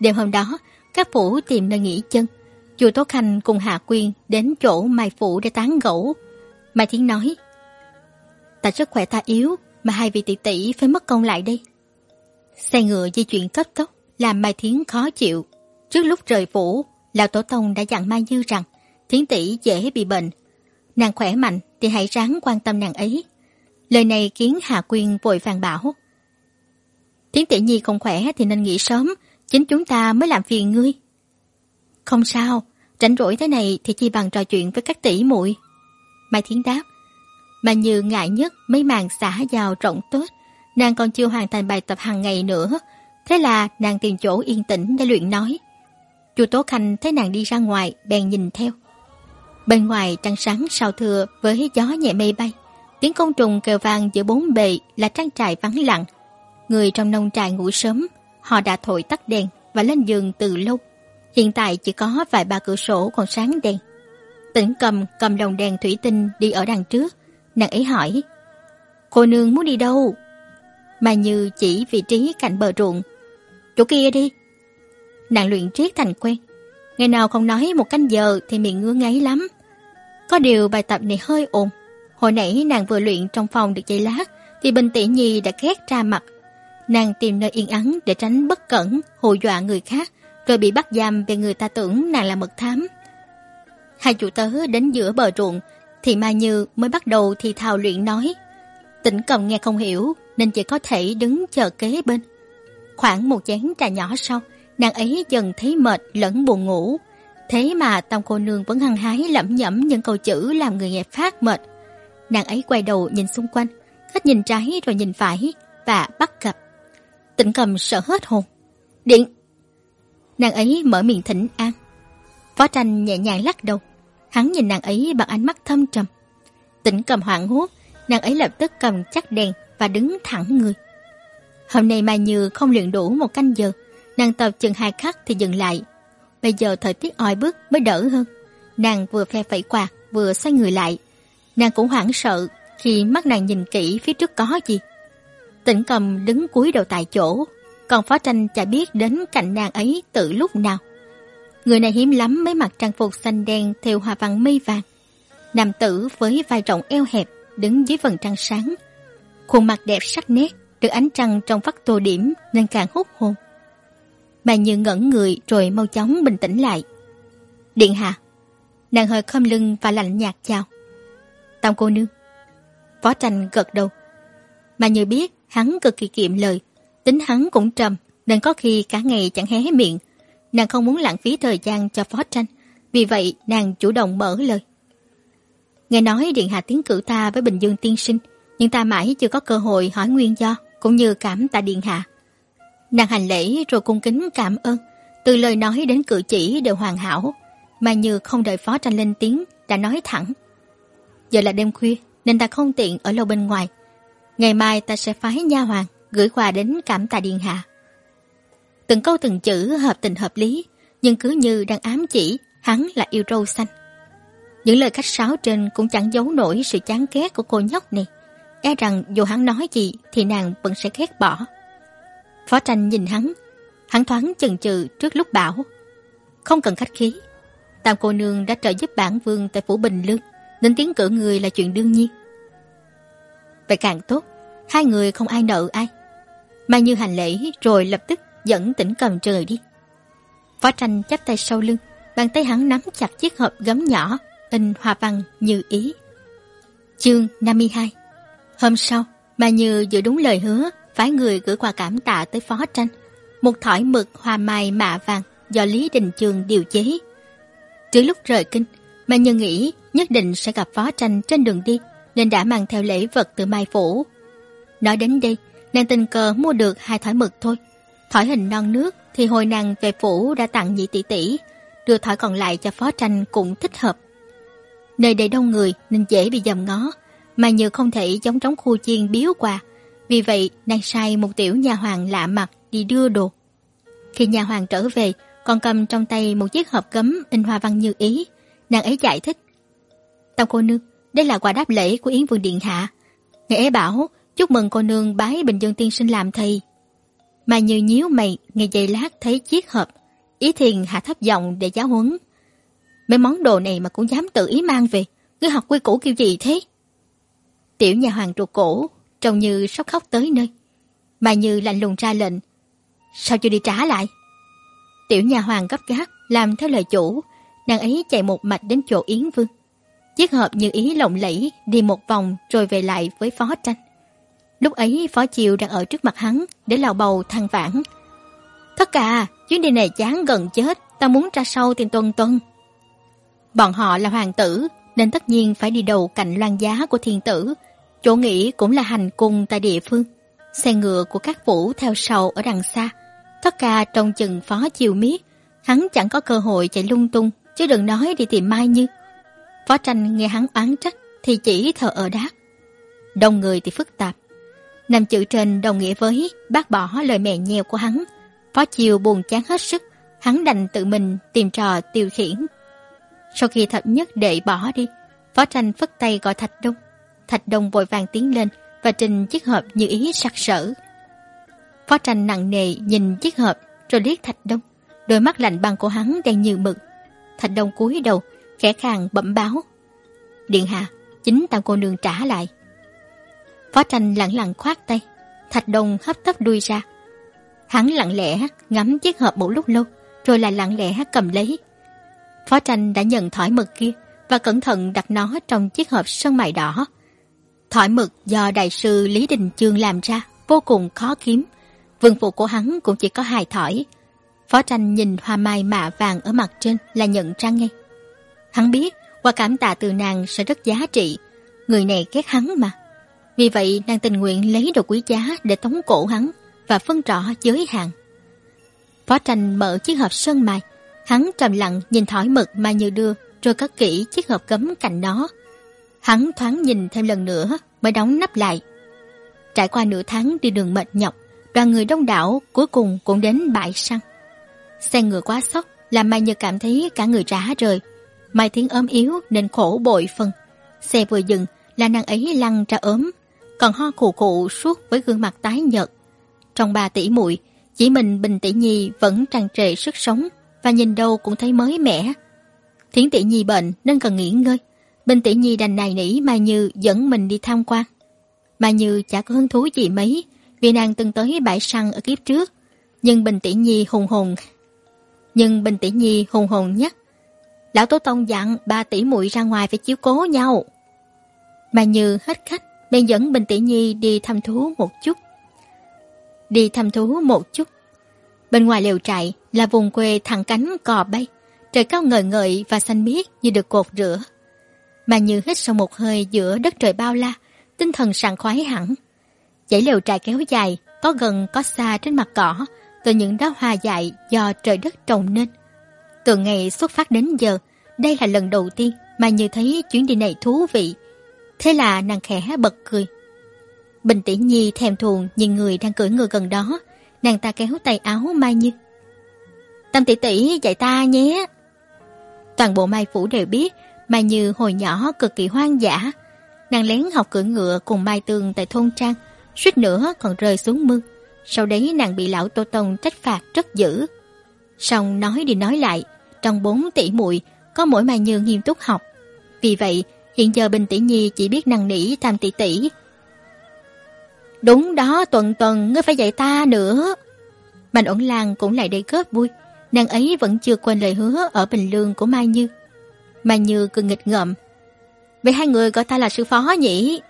Đêm hôm đó, các phủ tìm nơi nghỉ chân. Chu Tố Khanh cùng Hạ Quyên đến chỗ Mai Phủ để tán gẫu. Mai Thiến nói, Ta sức khỏe ta yếu, mà hai vị tỷ tỷ phải mất công lại đây. Xe ngựa di chuyển cấp tốc, làm Mai Thiến khó chịu. Trước lúc rời phủ, Lão Tổ Tông đã dặn Mai như rằng Thiến tỷ dễ bị bệnh. Nàng khỏe mạnh thì hãy ráng quan tâm nàng ấy. Lời này khiến Hà Quyên vội vàng bảo. Thiến tỷ nhi không khỏe thì nên nghỉ sớm, chính chúng ta mới làm phiền ngươi. Không sao, rảnh rỗi thế này thì chỉ bằng trò chuyện với các tỷ muội. Mai Thiến đáp. Mà như ngại nhất mấy màn xã vào rộng tốt, nàng còn chưa hoàn thành bài tập hàng ngày nữa. Thế là nàng tìm chỗ yên tĩnh để luyện nói. Chu Tố Khanh thấy nàng đi ra ngoài, bèn nhìn theo. Bên ngoài trăng sáng sao thưa với gió nhẹ mây bay. Tiếng côn trùng kêu vang giữa bốn bề là trang trại vắng lặng. Người trong nông trại ngủ sớm, họ đã thổi tắt đèn và lên giường từ lâu. Hiện tại chỉ có vài ba cửa sổ còn sáng đèn. Tỉnh cầm cầm đồng đèn thủy tinh đi ở đằng trước. Nàng ấy hỏi, cô nương muốn đi đâu? Mà như chỉ vị trí cạnh bờ ruộng. Chỗ kia đi. Nàng luyện triết thành quen. Ngày nào không nói một canh giờ thì miệng ngứa ngáy lắm. Có điều bài tập này hơi ồn. Hồi nãy nàng vừa luyện trong phòng được giây lát thì Bình Tỷ Nhi đã ghét ra mặt. Nàng tìm nơi yên ắng để tránh bất cẩn, hù dọa người khác rồi bị bắt giam vì người ta tưởng nàng là mật thám. Hai chủ tớ đến giữa bờ ruộng thì Mai Như mới bắt đầu thì thào luyện nói. Tỉnh cầm nghe không hiểu nên chỉ có thể đứng chờ kế bên. Khoảng một chén trà nhỏ sau, nàng ấy dần thấy mệt lẫn buồn ngủ. Thế mà Tam cô nương vẫn hăng hái lẩm nhẩm những câu chữ làm người nghe phát mệt. Nàng ấy quay đầu nhìn xung quanh, hết nhìn trái rồi nhìn phải và bắt gặp. tịnh cầm sợ hết hồn. Điện! Nàng ấy mở miệng thỉnh an. Phó tranh nhẹ nhàng lắc đầu. Hắn nhìn nàng ấy bằng ánh mắt thâm trầm. Tĩnh cầm hoảng hốt, nàng ấy lập tức cầm chắc đèn và đứng thẳng người. Hôm nay Mai Như không luyện đủ một canh giờ, nàng tập chừng hai khắc thì dừng lại. Bây giờ thời tiết oi bức mới đỡ hơn. Nàng vừa phe phẩy quạt, vừa xoay người lại. Nàng cũng hoảng sợ khi mắt nàng nhìn kỹ phía trước có gì. Tĩnh cầm đứng cúi đầu tại chỗ, còn phó tranh chả biết đến cạnh nàng ấy từ lúc nào. Người này hiếm lắm mới mặc trang phục xanh đen theo hoa văn mây vàng. Nam tử với vai rộng eo hẹp đứng dưới phần trăng sáng. Khuôn mặt đẹp sắc nét, được ánh trăng trong vắt tô điểm nên càng hút hồn. Bà Như ngẩn người rồi mau chóng bình tĩnh lại. Điện hạ. Nàng hơi khom lưng và lạnh nhạt chào. Tam cô nương. Phó tranh gật đầu. Mà như biết hắn cực kỳ kiệm lời. Tính hắn cũng trầm nên có khi cả ngày chẳng hé miệng. Nàng không muốn lãng phí thời gian cho phó tranh. Vì vậy nàng chủ động mở lời. Nghe nói Điện Hạ tiến cử ta với Bình Dương tiên sinh, nhưng ta mãi chưa có cơ hội hỏi nguyên do, cũng như cảm tạ Điện Hạ. Nàng hành lễ rồi cung kính cảm ơn, từ lời nói đến cử chỉ đều hoàn hảo, mà như không đợi phó tranh lên tiếng, đã nói thẳng. Giờ là đêm khuya, nên ta không tiện ở lâu bên ngoài. Ngày mai ta sẽ phái nha hoàng gửi quà đến cảm tạ Điện Hạ. Từng câu từng chữ hợp tình hợp lý, nhưng cứ như đang ám chỉ hắn là yêu râu xanh. Những lời khách sáo trên cũng chẳng giấu nổi sự chán ghét của cô nhóc này. E rằng dù hắn nói gì thì nàng vẫn sẽ ghét bỏ. Phó tranh nhìn hắn, hắn thoáng chần chừ trước lúc bảo. Không cần khách khí. Tam cô nương đã trợ giúp bản vương tại phủ Bình Lương, nên tiến cử người là chuyện đương nhiên. Vậy càng tốt, hai người không ai nợ ai. Mai Như hành lễ rồi lập tức dẫn tỉnh cầm trời đi. Phó tranh chắp tay sau lưng, bàn tay hắn nắm chặt chiếc hộp gấm nhỏ in hoa văn như ý. Chương 52 Hôm sau, bà Như giữ đúng lời hứa, phái người gửi quà cảm tạ tới phó tranh. Một thỏi mực hoa mai mạ vàng do Lý Đình Trường điều chế. Trước lúc rời kinh, bà Như nghĩ nhất định sẽ gặp phó tranh trên đường đi, nên đã mang theo lễ vật từ Mai Phủ. Nói đến đây, nàng tình cờ mua được hai thỏi mực thôi. Thỏi hình non nước thì hồi nàng về phủ đã tặng nhị tỷ tỷ, đưa thỏi còn lại cho phó tranh cũng thích hợp. Nơi đây đông người nên dễ bị dòm ngó, mà như không thể giống trống khu chiên biếu quà. Vì vậy, nàng sai một tiểu nhà hoàng lạ mặt đi đưa đồ. Khi nhà hoàng trở về, còn cầm trong tay một chiếc hộp cấm in hoa văn như ý. Nàng ấy giải thích. Tao cô nương, đây là quà đáp lễ của Yến Vương Điện Hạ. Ngài ấy bảo, chúc mừng cô nương bái Bình Dương Tiên Sinh làm thầy. Mà như nhíu mày, ngày giây lát thấy chiếc hộp. Ý thiền hạ thấp giọng để giáo huấn. Mấy món đồ này mà cũng dám tự ý mang về. Ngươi học quy củ kiểu gì thế? Tiểu nhà hoàng ruột cổ, trông như sắp khóc tới nơi. Mà như lạnh lùng ra lệnh. Sao chưa đi trả lại? Tiểu nhà hoàng gấp gáp, làm theo lời chủ. Nàng ấy chạy một mạch đến chỗ Yến Vương. Chiếc hộp như ý lộng lẫy, đi một vòng rồi về lại với phó tranh. Lúc ấy phó chiều đang ở trước mặt hắn để lào bầu than vãn. Thất cả, chuyến đi này chán gần chết, ta muốn ra sâu tìm tuần tuần. Bọn họ là hoàng tử, nên tất nhiên phải đi đầu cạnh loan giá của thiên tử. Chỗ nghỉ cũng là hành cung tại địa phương. Xe ngựa của các vũ theo sau ở đằng xa. Tất cả trong chừng phó chiều miết, hắn chẳng có cơ hội chạy lung tung, chứ đừng nói đi tìm Mai Như. Phó tranh nghe hắn oán trách thì chỉ thờ ở đáp. Đông người thì phức tạp. Năm chữ trên đồng nghĩa với bác bỏ lời mẹ nheo của hắn. Phó chiều buồn chán hết sức, hắn đành tự mình tìm trò tiêu khiển sau khi thập nhất đệ bỏ đi, phó tranh phất tay gọi Thạch Đông. Thạch Đông vội vàng tiến lên và trình chiếc hộp như ý sặc sỡ. Phó tranh nặng nề nhìn chiếc hộp rồi liếc Thạch Đông. Đôi mắt lạnh băng của hắn đang như mực. Thạch Đông cúi đầu, khẽ khàng bẩm báo. Điện hạ, chính tam cô nương trả lại. Phó tranh lặng lặng khoát tay. Thạch Đồng hấp tấp đuôi ra. Hắn lặng lẽ ngắm chiếc hộp một lúc lâu, rồi lại lặng lẽ cầm lấy, Phó tranh đã nhận thỏi mực kia và cẩn thận đặt nó trong chiếc hộp sơn mài đỏ. Thỏi mực do đại sư Lý Đình Chương làm ra vô cùng khó kiếm. Vương phụ của hắn cũng chỉ có hai thỏi. Phó tranh nhìn hoa mai mạ vàng ở mặt trên là nhận ra ngay. Hắn biết qua cảm tạ từ nàng sẽ rất giá trị. Người này ghét hắn mà. Vì vậy nàng tình nguyện lấy đồ quý giá để tống cổ hắn và phân rõ giới hạn. Phó tranh mở chiếc hộp sơn mài Hắn trầm lặng nhìn thỏi mực mà như đưa, rồi cất kỹ chiếc hộp cấm cạnh nó. Hắn thoáng nhìn thêm lần nữa mới đóng nắp lại. Trải qua nửa tháng đi đường mệt nhọc, đoàn người đông đảo cuối cùng cũng đến bãi săn. Xe ngựa quá sốc làm Mai Như cảm thấy cả người rã rời. Mai Thiến ốm yếu nên khổ bội phần. Xe vừa dừng là nàng ấy lăn ra ốm, còn ho khụ khụ suốt với gương mặt tái nhợt. Trong ba tỷ muội, chỉ mình Bình Tỷ Nhi vẫn tràn trề sức sống và nhìn đâu cũng thấy mới mẻ. Thiến tỷ nhi bệnh nên cần nghỉ ngơi. Bình tỷ nhi đành nài nỉ Mai Như dẫn mình đi tham quan. Mai Như chả có hứng thú gì mấy, vì nàng từng tới bãi săn ở kiếp trước. Nhưng Bình tỷ nhi hùng hùng. Nhưng Bình tỷ nhi hùng hùng nhắc. Lão Tố Tông dặn ba tỷ muội ra ngoài phải chiếu cố nhau. Mai Như hết khách bèn dẫn Bình tỷ nhi đi thăm thú một chút. Đi thăm thú một chút. Bên ngoài lều trại là vùng quê thẳng cánh cò bay, trời cao ngời ngợi và xanh biếc như được cột rửa. Mà như hít sâu một hơi giữa đất trời bao la, tinh thần sảng khoái hẳn. Dãy lều trại kéo dài, có gần có xa trên mặt cỏ, từ những đóa hoa dại do trời đất trồng nên. Từ ngày xuất phát đến giờ, đây là lần đầu tiên mà như thấy chuyến đi này thú vị. Thế là nàng khẽ bật cười. Bình tỷ nhi thèm thuồng nhìn người đang cưỡi ngựa gần đó, nàng ta kéo tay áo Mai Như. Tâm tỷ tỷ dạy ta nhé. Toàn bộ Mai Phủ đều biết Mai Như hồi nhỏ cực kỳ hoang dã. Nàng lén học cưỡi ngựa cùng Mai Tường tại thôn Trang, suýt nữa còn rơi xuống mương. Sau đấy nàng bị lão Tô Tông trách phạt rất dữ. Xong nói đi nói lại, trong bốn tỷ muội có mỗi Mai Như nghiêm túc học. Vì vậy, hiện giờ Bình Tỷ Nhi chỉ biết năng nỉ tham tỷ tỷ. Đúng đó, tuần tuần, ngươi phải dạy ta nữa. Mạnh ổn làng cũng lại đây góp vui. Nàng ấy vẫn chưa quên lời hứa ở Bình Lương của Mai Như. Mai Như cười nghịch ngợm. Vậy hai người gọi ta là sư phó nhỉ?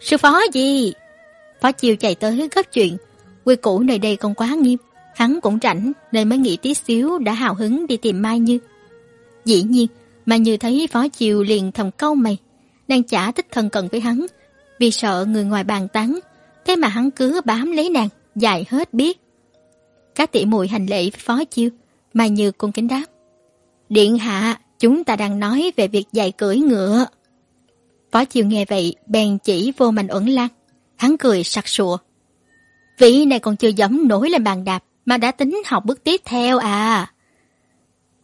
Sư phó gì? Phó Chiêu chạy tới góp chuyện. Quy củ nơi đây còn quá nghiêm. Hắn cũng rảnh nên mới nghĩ tí xíu đã hào hứng đi tìm Mai Như. Dĩ nhiên, mà Như thấy Phó Chiêu liền thầm câu mày. Nàng chả thích thân cận với hắn vì sợ người ngoài bàn tán. Thế mà hắn cứ bám lấy nàng, dài hết biết. Các tỷ muội hành lễ với Phó Chiêu, mà Như cung kính đáp. Điện hạ, chúng ta đang nói về việc dạy cưỡi ngựa. Phó Chiêu nghe vậy, bèn chỉ vô Mạnh Uẩn Lan. Hắn cười sặc sụa. Vị này còn chưa dẫm nổi lên bàn đạp, mà đã tính học bước tiếp theo à.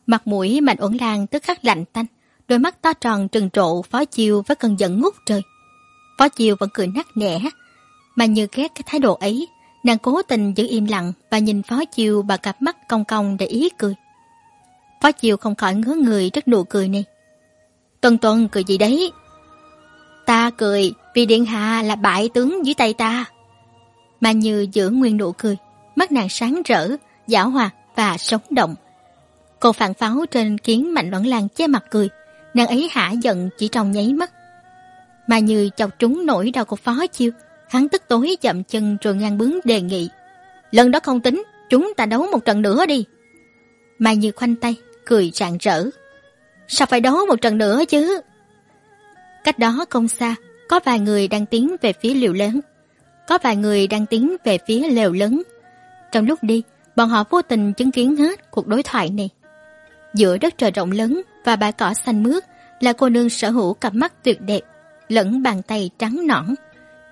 Mặt mũi Mạnh Uẩn Lan tức khắc lạnh tanh, đôi mắt to tròn trừng trộ Phó Chiêu với cơn giận ngút trời. Phó Chiêu vẫn cười nắc nẻ, mà như ghét cái thái độ ấy, Nàng cố tình giữ im lặng và nhìn Phó Chiêu bằng cặp mắt cong cong để ý cười. Phó Chiêu không khỏi ngứa người trước nụ cười này. Tuần tuần cười gì đấy? Ta cười vì Điện Hạ là bại tướng dưới tay ta. Mà như giữ nguyên nụ cười, mắt nàng sáng rỡ, giảo hoạt và sống động. Cô phản pháo trên kiến mạnh vẫn làng che mặt cười, nàng ấy hả giận chỉ trong nháy mắt. Mà như chọc trúng nỗi đau của Phó Chiêu, Hắn tức tối chậm chân rồi ngang bướng đề nghị. Lần đó không tính, chúng ta đấu một trận nữa đi. mà Như khoanh tay, cười rạng rỡ. Sao phải đấu một trận nữa chứ? Cách đó không xa, có vài người đang tiến về phía liều lớn. Có vài người đang tiến về phía lều lớn. Trong lúc đi, bọn họ vô tình chứng kiến hết cuộc đối thoại này. Giữa đất trời rộng lớn và bãi cỏ xanh mướt là cô nương sở hữu cặp mắt tuyệt đẹp, lẫn bàn tay trắng nõn.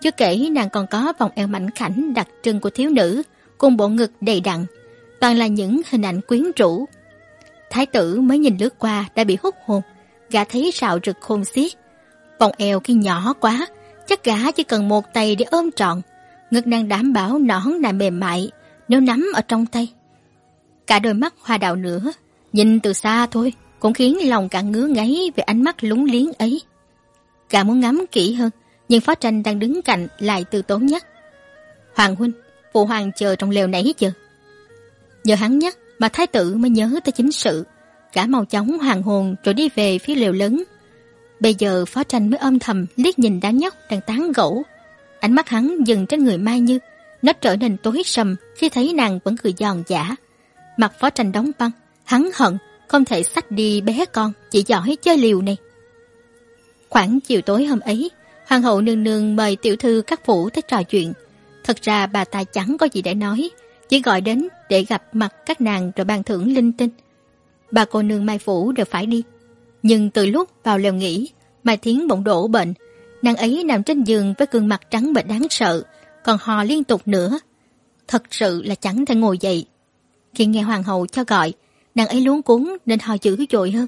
Chưa kể nàng còn có vòng eo mảnh khảnh đặc trưng của thiếu nữ, cùng bộ ngực đầy đặn, toàn là những hình ảnh quyến rũ. Thái tử mới nhìn lướt qua đã bị hút hồn, gã thấy rạo rực khôn xiết. Vòng eo khi nhỏ quá, chắc gã chỉ cần một tay để ôm trọn. Ngực nàng đảm bảo nõn nàng mềm mại, nếu nắm ở trong tay. Cả đôi mắt hoa đào nữa, nhìn từ xa thôi, cũng khiến lòng cả ngứa ngáy về ánh mắt lúng liếng ấy. cả muốn ngắm kỹ hơn, nhưng Phó Tranh đang đứng cạnh lại từ tốn nhắc. Hoàng huynh, phụ hoàng chờ trong lều nãy chưa? Nhờ hắn nhắc mà thái tử mới nhớ tới chính sự. Cả mau chóng hoàng hồn rồi đi về phía lều lớn. Bây giờ Phó Tranh mới âm thầm liếc nhìn đám nhóc đang tán gẫu. Ánh mắt hắn dừng trên người Mai Như. Nó trở nên tối sầm khi thấy nàng vẫn cười giòn giả. Mặt Phó Tranh đóng băng. Hắn hận không thể xách đi bé con chỉ giỏi chơi liều này. Khoảng chiều tối hôm ấy, Hoàng hậu nương nương mời tiểu thư các phủ tới trò chuyện. Thật ra bà ta chẳng có gì để nói, chỉ gọi đến để gặp mặt các nàng rồi ban thưởng linh tinh. Bà cô nương Mai Phủ đều phải đi. Nhưng từ lúc vào lều nghỉ, Mai Thiến bỗng đổ bệnh. Nàng ấy nằm trên giường với gương mặt trắng bệnh đáng sợ, còn hò liên tục nữa. Thật sự là chẳng thể ngồi dậy. Khi nghe hoàng hậu cho gọi, nàng ấy luống cuốn nên họ dữ dội hơn.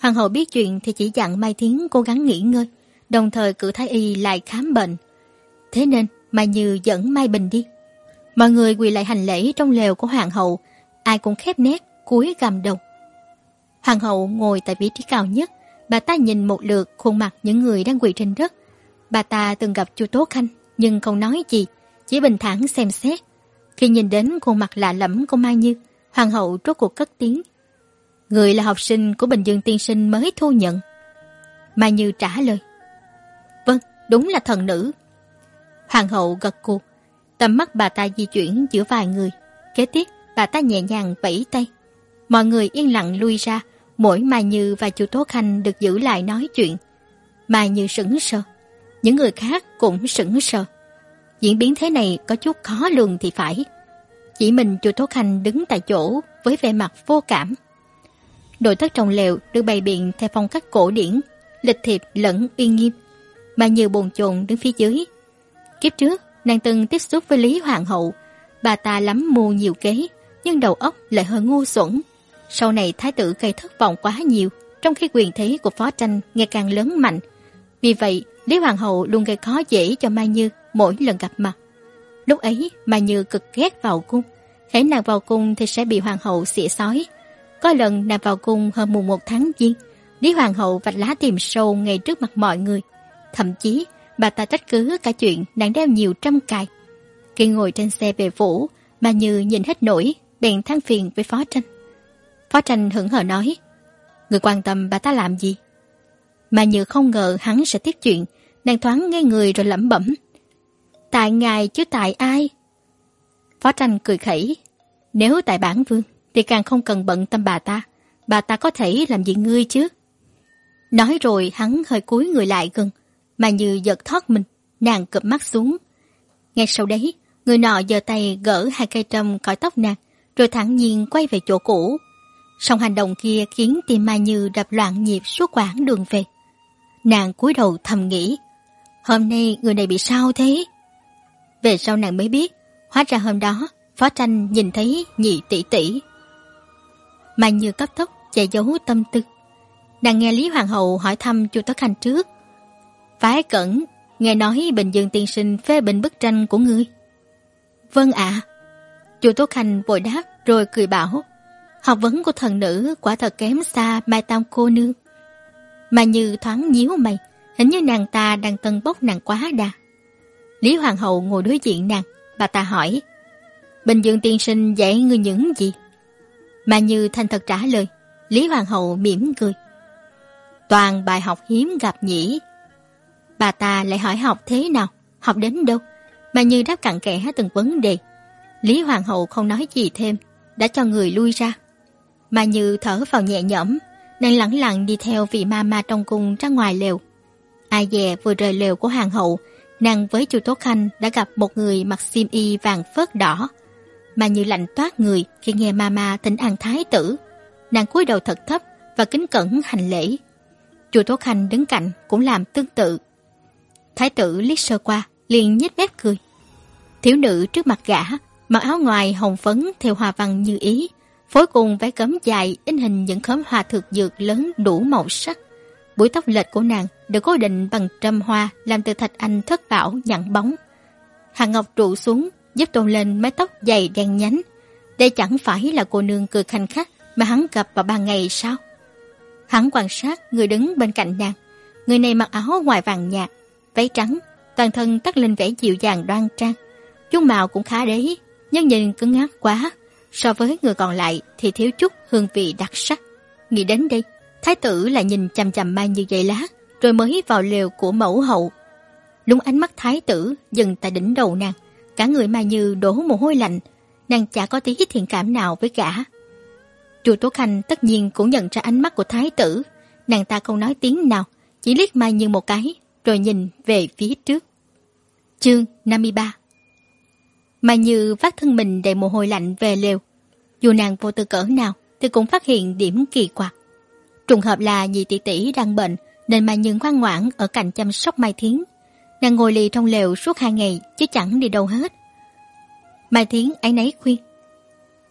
Hoàng hậu biết chuyện thì chỉ dặn Mai Thiến cố gắng nghỉ ngơi đồng thời cử thái y lại khám bệnh. Thế nên Mai Như dẫn Mai Bình đi. Mọi người quỳ lại hành lễ trong lều của hoàng hậu, ai cũng khép nét, cúi gầm đầu. Hoàng hậu ngồi tại vị trí cao nhất, bà ta nhìn một lượt khuôn mặt những người đang quỳ trên đất. Bà ta từng gặp chu Tố Khanh nhưng không nói gì, chỉ bình thản xem xét. Khi nhìn đến khuôn mặt lạ lẫm của Mai Như, Hoàng hậu rốt cuộc cất tiếng. Người là học sinh của Bình Dương Tiên Sinh mới thu nhận. Mai Như trả lời. Vâng, đúng là thần nữ. Hoàng hậu gật cuộc, tầm mắt bà ta di chuyển giữa vài người. Kế tiếp, bà ta nhẹ nhàng vẫy tay. Mọi người yên lặng lui ra, mỗi Mai Như và chú Tố Khanh được giữ lại nói chuyện. Mai Như sững sờ, những người khác cũng sững sờ. Diễn biến thế này có chút khó lường thì phải. Chỉ mình chùa Thốt Khanh đứng tại chỗ với vẻ mặt vô cảm. Nội thất trong lều được bày biện theo phong cách cổ điển, lịch thiệp lẫn uy nghiêm. mà nhiều bồn chồn đứng phía dưới. Kiếp trước, nàng từng tiếp xúc với Lý Hoàng hậu. Bà ta lắm mưu nhiều kế, nhưng đầu óc lại hơi ngu xuẩn. Sau này thái tử gây thất vọng quá nhiều, trong khi quyền thế của phó tranh ngày càng lớn mạnh. Vì vậy, Lý Hoàng hậu luôn gây khó dễ cho Mai Như mỗi lần gặp mặt. Lúc ấy, mà Như cực ghét vào cung. Hãy nàng vào cung thì sẽ bị Hoàng hậu xỉa sói. Có lần nàng vào cung hôm mùng một tháng giêng, Lý Hoàng hậu vạch lá tìm sâu ngay trước mặt mọi người. Thậm chí, bà ta trách cứ cả chuyện nàng đeo nhiều trăm cài. Khi ngồi trên xe về phủ, bà Như nhìn hết nổi, bèn than phiền với Phó Tranh. Phó Tranh hững hờ nói, Người quan tâm bà ta làm gì? Mà Như không ngờ hắn sẽ tiếp chuyện, nàng thoáng nghe người rồi lẩm bẩm. Tại ngài chứ tại ai? Phó Tranh cười khẩy, nếu tại bản vương thì càng không cần bận tâm bà ta, bà ta có thể làm gì ngươi chứ? Nói rồi hắn hơi cúi người lại gần, mà như giật thoát mình, nàng cụp mắt xuống. Ngay sau đấy, người nọ giơ tay gỡ hai cây trâm khỏi tóc nàng, rồi thẳng nhiên quay về chỗ cũ. Song hành động kia khiến tim Mai Như đập loạn nhịp suốt quãng đường về. Nàng cúi đầu thầm nghĩ, hôm nay người này bị sao thế? Về sau nàng mới biết, hóa ra hôm đó, Phó Tranh nhìn thấy nhị tỷ tỷ. mà Như cấp tốc che giấu tâm tư. Nàng nghe Lý Hoàng hậu hỏi thăm chu Tất Khanh trước, Phái cẩn, nghe nói Bình Dương tiên sinh phê bình bức tranh của ngươi. Vâng ạ. À. Chu Tố Khanh vội đáp rồi cười bảo. Học vấn của thần nữ quả thật kém xa Mai Tam cô nương. Mà như thoáng nhíu mày, hình như nàng ta đang tân bốc nàng quá đà. Lý Hoàng hậu ngồi đối diện nàng, bà ta hỏi. Bình Dương tiên sinh dạy ngươi những gì? Mà như thành thật trả lời, Lý Hoàng hậu mỉm cười. Toàn bài học hiếm gặp nhỉ, Bà ta lại hỏi học thế nào, học đến đâu, mà như đáp cặn kẽ từng vấn đề. Lý Hoàng hậu không nói gì thêm, đã cho người lui ra. Mà như thở vào nhẹ nhõm, nàng lẳng lặng đi theo vị ma ma trong cung ra ngoài lều. Ai dè vừa rời lều của Hoàng hậu, nàng với chu Tố Khanh đã gặp một người mặc xiêm y vàng phớt đỏ. Mà như lạnh toát người khi nghe ma ma thỉnh an thái tử. Nàng cúi đầu thật thấp và kính cẩn hành lễ. Chu Tố Khanh đứng cạnh cũng làm tương tự. Thái tử liếc sơ qua, liền nhếch mép cười. Thiếu nữ trước mặt gã, mặc áo ngoài hồng phấn theo hoa văn như ý, phối cùng váy cấm dài in hình những khóm hoa thực dược lớn đủ màu sắc. Búi tóc lệch của nàng được cố định bằng trâm hoa làm từ thạch anh thất bảo nhẵn bóng. Hàng ngọc trụ xuống, giúp tôn lên mái tóc dày đen nhánh. Đây chẳng phải là cô nương cười khanh khách mà hắn gặp vào ban ngày sao? Hắn quan sát người đứng bên cạnh nàng. Người này mặc áo ngoài vàng nhạt, váy trắng, toàn thân tắt lên vẻ dịu dàng đoan trang. Dung mạo cũng khá đấy, nhưng nhìn cứng ngắc quá. So với người còn lại thì thiếu chút hương vị đặc sắc. Nghĩ đến đây, thái tử lại nhìn chằm chằm Mai Như dây lá, rồi mới vào lều của mẫu hậu. Lúc ánh mắt thái tử dừng tại đỉnh đầu nàng, cả người Mai Như đổ mồ hôi lạnh, nàng chả có tí thiện cảm nào với gã. Chu Tố Khanh tất nhiên cũng nhận ra ánh mắt của thái tử, nàng ta không nói tiếng nào, chỉ liếc Mai Như một cái, rồi nhìn về phía trước. Chương 53 Mà như vác thân mình đầy mồ hôi lạnh về lều. Dù nàng vô tư cỡ nào thì cũng phát hiện điểm kỳ quặc. Trùng hợp là nhị tỷ tỷ đang bệnh nên mà nhưng ngoan ngoãn ở cạnh chăm sóc Mai Thiến. Nàng ngồi lì trong lều suốt hai ngày chứ chẳng đi đâu hết. Mai Thiến ấy nấy khuyên.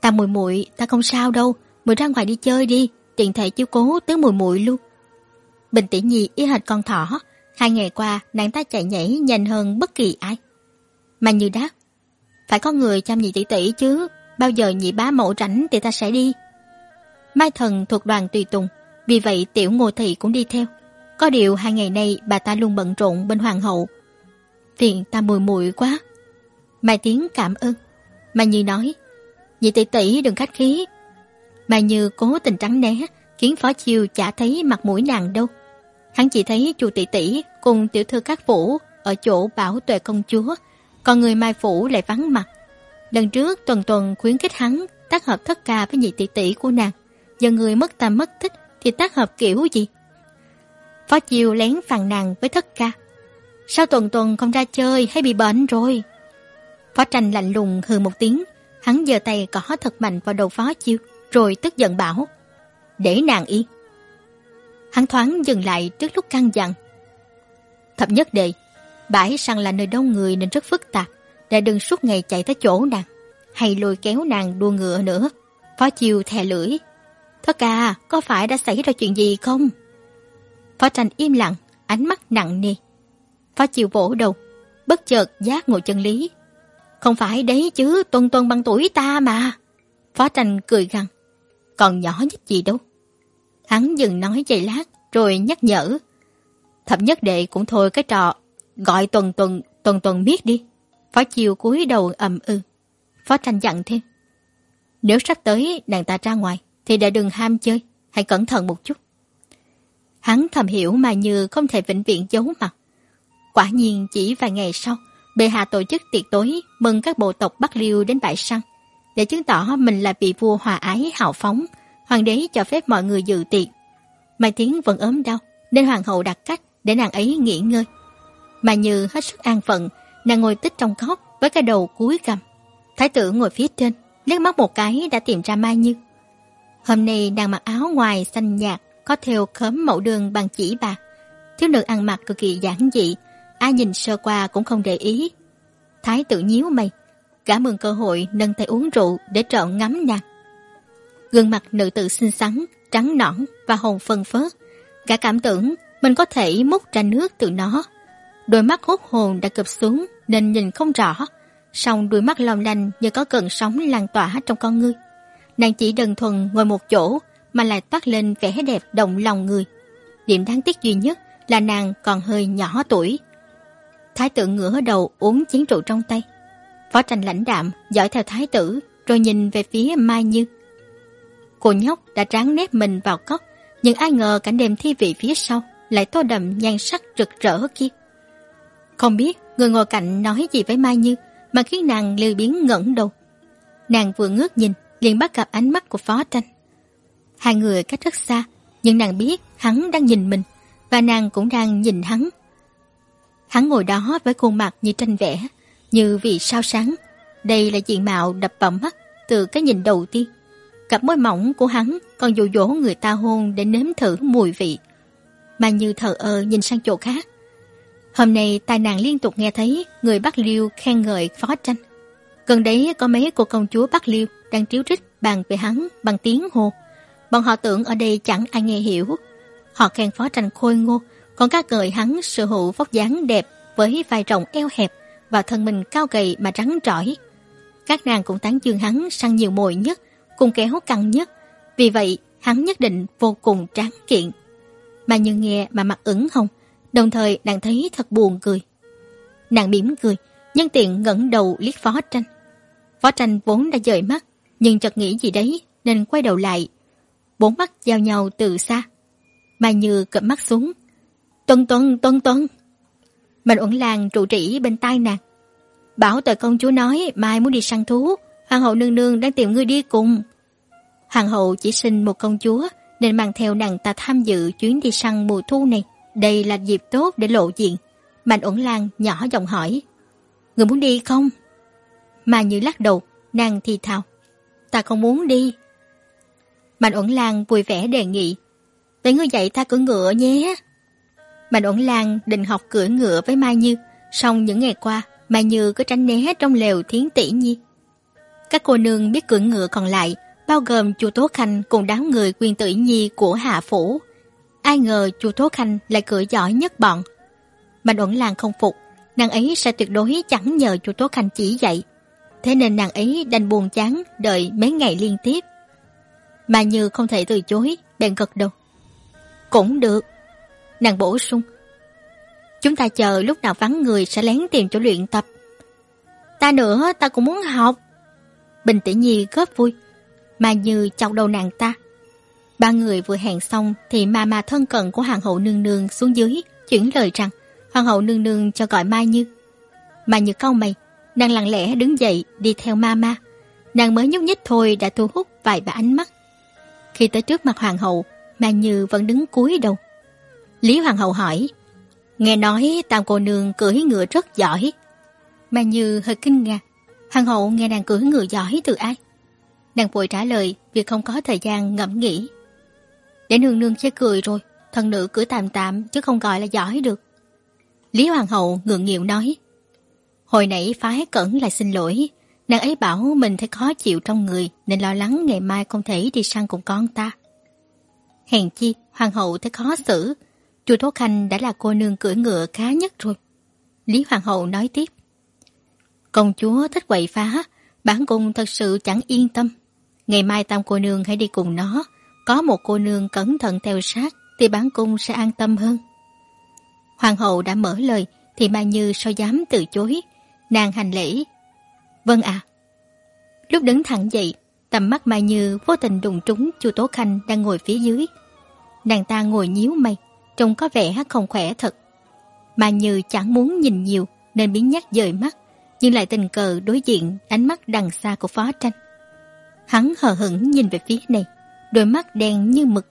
Ta mùi muội ta không sao đâu, muội ra ngoài đi chơi đi, tiện thể chiếu cố tới mùi muội luôn. Bình tỷ nhi y hệt con thỏ, Hai ngày qua, nàng ta chạy nhảy nhanh hơn bất kỳ ai. Mà như đáp, phải có người chăm nhị tỷ tỷ chứ, bao giờ nhị bá mẫu rảnh thì ta sẽ đi. Mai Thần thuộc đoàn tùy tùng, vì vậy tiểu ngô thị cũng đi theo. Có điều hai ngày nay bà ta luôn bận rộn bên hoàng hậu. Phiền ta mùi mùi quá. Mai Tiến cảm ơn. Mai Như nói, nhị tỷ tỷ đừng khách khí. Mai Như cố tình trắng né, khiến Phó Chiêu chả thấy mặt mũi nàng đâu. Hắn chỉ thấy chu tỷ tỷ cùng tiểu thư các phủ ở chỗ bảo tuệ công chúa, còn người Mai Phủ lại vắng mặt. Lần trước tuần tuần khuyến khích hắn tác hợp thất ca với nhị tỷ tỷ của nàng. Giờ người mất tâm mất thích thì tác hợp kiểu gì? Phó Chiêu lén phàn nàn với thất ca. Sao tuần tuần không ra chơi hay bị bệnh rồi? Phó tranh lạnh lùng hừ một tiếng, hắn giơ tay cỏ thật mạnh vào đầu Phó Chiêu, rồi tức giận bảo. Để nàng yên. Hắn thoáng dừng lại trước lúc căng dặn. Thập nhất đệ, bãi săn là nơi đông người nên rất phức tạp, để đừng suốt ngày chạy tới chỗ nàng, hay lôi kéo nàng đua ngựa nữa. Phó Chiêu thè lưỡi. Thất ca, có phải đã xảy ra chuyện gì không? Phó tranh im lặng, ánh mắt nặng nề. Phó Chiều vỗ đầu, bất chợt giác ngộ chân lý. Không phải đấy chứ, tuần tuần bằng tuổi ta mà. Phó tranh cười gằn. Còn nhỏ nhất gì đâu. Hắn dừng nói giây lát, rồi nhắc nhở. Thập nhất đệ cũng thôi cái trò, gọi tuần tuần, tuần tuần biết đi. Phó chiều cúi đầu ầm ư. Phó tranh dặn thêm. Nếu sắp tới nàng ta ra ngoài, thì đã đừng ham chơi, hãy cẩn thận một chút. Hắn thầm hiểu mà như không thể vĩnh viễn giấu mặt. Quả nhiên chỉ vài ngày sau, bệ hạ tổ chức tiệc tối mừng các bộ tộc Bắc Liêu đến bãi săn, để chứng tỏ mình là vị vua hòa ái hào phóng, hoàng đế cho phép mọi người dự tiệc. Mai Tiến vẫn ốm đau, nên hoàng hậu đặt cách để nàng ấy nghỉ ngơi. Mà Như hết sức an phận, nàng ngồi tích trong góc với cái đầu cúi gằm. Thái tử ngồi phía trên, liếc mắt một cái đã tìm ra Mai Như. Hôm nay nàng mặc áo ngoài xanh nhạt, có theo khóm mẫu đường bằng chỉ bạc. Thiếu nữ ăn mặc cực kỳ giản dị, ai nhìn sơ qua cũng không để ý. Thái tử nhíu mày, gã mừng cơ hội nâng tay uống rượu để trọn ngắm nàng. Gương mặt nữ tử xinh xắn, trắng nõn và hồn phân phớt. Gã cảm tưởng mình có thể múc ra nước từ nó. Đôi mắt hút hồn đã cụp xuống nên nhìn không rõ. Song đôi mắt long lanh như có cơn sóng lan tỏa trong con ngươi. Nàng chỉ đơn thuần ngồi một chỗ mà lại toát lên vẻ đẹp động lòng người. Điểm đáng tiếc duy nhất là nàng còn hơi nhỏ tuổi. Thái tử ngửa đầu uống chén rượu trong tay. Phó tranh lãnh đạm dõi theo thái tử rồi nhìn về phía Mai Như. Cô nhóc đã tráng nếp mình vào cốc, nhưng ai ngờ cảnh đêm thi vị phía sau lại tô đậm nhan sắc rực rỡ kia. Không biết người ngồi cạnh nói gì với Mai Như mà khiến nàng lười biến ngẩn đầu. Nàng vừa ngước nhìn, liền bắt gặp ánh mắt của Phó Tranh. Hai người cách rất xa, nhưng nàng biết hắn đang nhìn mình, và nàng cũng đang nhìn hắn. Hắn ngồi đó với khuôn mặt như tranh vẽ, như vì sao sáng. Đây là diện mạo đập vào mắt từ cái nhìn đầu tiên. Cặp môi mỏng của hắn còn dụ dỗ người ta hôn để nếm thử mùi vị. Mà như thờ ơ nhìn sang chỗ khác. Hôm nay tai nàng liên tục nghe thấy người Bắc Liêu khen ngợi phó tranh. Gần đấy có mấy cô công chúa Bắc Liêu đang triếu trích bàn về hắn bằng tiếng hô. Bọn họ tưởng ở đây chẳng ai nghe hiểu. Họ khen phó tranh khôi ngô, còn các gợi hắn sở hữu vóc dáng đẹp với vai rộng eo hẹp và thân mình cao gầy mà trắng trỏi. Các nàng cũng tán dương hắn săn nhiều mồi nhất, cùng kéo căng nhất. Vì vậy, hắn nhất định vô cùng tráng kiện. Mà như nghe mà mặt ửng hồng, đồng thời nàng thấy thật buồn cười. Nàng mỉm cười, nhân tiện ngẩng đầu liếc phó tranh. Phó tranh vốn đã dời mắt, nhưng chợt nghĩ gì đấy nên quay đầu lại. Bốn mắt giao nhau từ xa. Mai như cập mắt xuống. Tuân tuân, tuân tuân. Mạnh uẩn làng trụ trĩ bên tai nàng. Bảo tờ công chúa nói mai muốn đi săn thú, hoàng hậu nương nương đang tìm người đi cùng. Hoàng hậu chỉ sinh một công chúa nên mang theo nàng ta tham dự chuyến đi săn mùa thu này. Đây là dịp tốt để lộ diện. Mạnh uẩn lan nhỏ giọng hỏi. Người muốn đi không? Mà như lắc đầu, nàng thì thào. Ta không muốn đi. Mạnh uẩn lan vui vẻ đề nghị. Để ngươi dạy ta cưỡi ngựa nhé. Mạnh uẩn lan định học cưỡi ngựa với Mai Như. Xong những ngày qua, Mai Như cứ tránh né trong lều thiến tỷ nhi. Các cô nương biết cưỡi ngựa còn lại, bao gồm chu Tố Khanh cùng đám người quyền tử nhi của Hạ Phủ. Ai ngờ chu Tố Khanh lại cưỡi giỏi nhất bọn. Mạnh uẩn lan không phục, nàng ấy sẽ tuyệt đối chẳng nhờ chu Tố Khanh chỉ dạy. Thế nên nàng ấy đành buồn chán đợi mấy ngày liên tiếp. Mà Như không thể từ chối, bèn gật đầu. Cũng được. Nàng bổ sung. Chúng ta chờ lúc nào vắng người sẽ lén tìm chỗ luyện tập. Ta nữa, ta cũng muốn học. Bình tĩnh nhi góp vui. Mà Như chọc đầu nàng ta. Ba người vừa hẹn xong thì ma ma thân cận của hoàng hậu nương nương xuống dưới chuyển lời rằng hoàng hậu nương nương cho gọi Mai Như. Mà Như cau mày, nàng lặng lẽ đứng dậy đi theo ma ma. Nàng mới nhúc nhích thôi đã thu hút vài ba ánh mắt. Khi tới trước mặt hoàng hậu, Mai Như vẫn đứng cúi đầu. Lý hoàng hậu hỏi, nghe nói tam cô nương cưỡi ngựa rất giỏi. Mai Như hơi kinh ngạc, hoàng hậu nghe nàng cưỡi ngựa giỏi từ ai? Nàng vội trả lời vì không có thời gian ngẫm nghĩ. Để nương nương chê cười rồi, thần nữ cưỡi tạm tạm chứ không gọi là giỏi được. Lý Hoàng hậu ngượng nghịu nói. Hồi nãy phái cẩn lại xin lỗi, nàng ấy bảo mình thấy khó chịu trong người nên lo lắng ngày mai không thể đi săn cùng con ta. Hèn chi, hoàng hậu thấy khó xử, Chùa Tố Khanh đã là cô nương cưỡi ngựa khá nhất rồi. Lý Hoàng hậu nói tiếp. Công chúa thích quậy phá, bản cung thật sự chẳng yên tâm. Ngày mai tam cô nương hãy đi cùng nó, có một cô nương cẩn thận theo sát thì bản cung sẽ an tâm hơn. Hoàng hậu đã mở lời thì Mai Như sao dám từ chối. Nàng hành lễ. Vâng ạ. Lúc đứng thẳng dậy, tầm mắt Mai Như vô tình đụng trúng chu Tố Khanh đang ngồi phía dưới. Nàng ta ngồi nhíu mày, trông có vẻ không khỏe thật. Mai Như chẳng muốn nhìn nhiều nên biến nhát dời mắt, nhưng lại tình cờ đối diện ánh mắt đằng xa của phó tranh. Hắn hờ hững nhìn về phía này, đôi mắt đen như mực.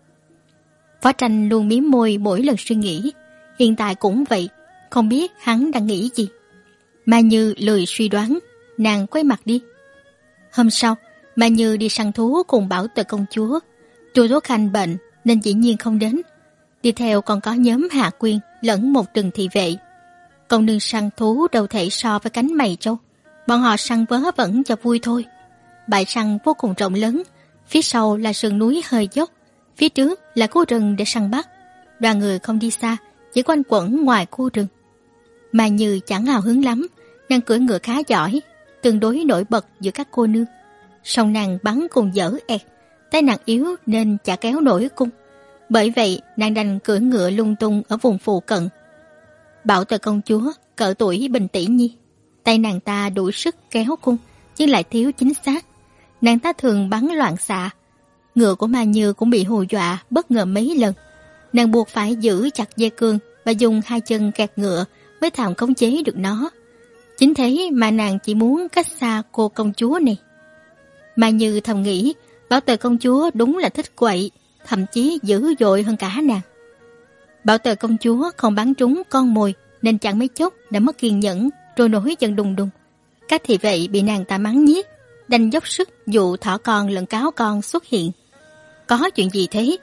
Phó tranh luôn mím môi mỗi lần suy nghĩ, hiện tại cũng vậy, không biết hắn đang nghĩ gì. Mai Như lười suy đoán, nàng quay mặt đi. Hôm sau, Mai Như đi săn thú cùng bảo tờ công chúa. Chu Tố Khanh bệnh nên dĩ nhiên không đến. Đi theo còn có nhóm Hạ Quyên lẫn một rừng thị vệ. Công nương săn thú đâu thể so với cánh mày trâu. Bọn họ săn vớ vẫn cho vui thôi. Bãi săn vô cùng rộng lớn, phía sau là sườn núi hơi dốc, phía trước là khu rừng để săn bắt. Đoàn người không đi xa, chỉ quanh quẩn ngoài khu rừng. Mà Như chẳng hào hứng lắm, nàng cưỡi ngựa khá giỏi, tương đối nổi bật giữa các cô nương. Song nàng bắn cùng dở e, ẹt, tay nàng yếu nên chả kéo nổi cung. Bởi vậy, nàng đành cưỡi ngựa lung tung ở vùng phụ cận. Bảo tờ công chúa, cỡ tuổi bình tỷ nhi. Tay nàng ta đủ sức kéo cung, nhưng lại thiếu chính xác. Nàng ta thường bắn loạn xạ. Ngựa của Ma Như cũng bị hù dọa bất ngờ mấy lần. Nàng buộc phải giữ chặt dây cương và dùng hai chân kẹt ngựa mới thảm khống chế được nó. Chính thế mà nàng chỉ muốn cách xa cô công chúa này. Mà như thầm nghĩ, bảo tờ công chúa đúng là thích quậy, thậm chí dữ dội hơn cả nàng. Bảo tờ công chúa không bắn trúng con mồi nên chẳng mấy chốc đã mất kiên nhẫn rồi nổi giận đùng đùng. Các thị vệ bị nàng ta mắng nhiếc, đành dốc sức dụ thỏ con lẫn cáo con xuất hiện. Có chuyện gì thế?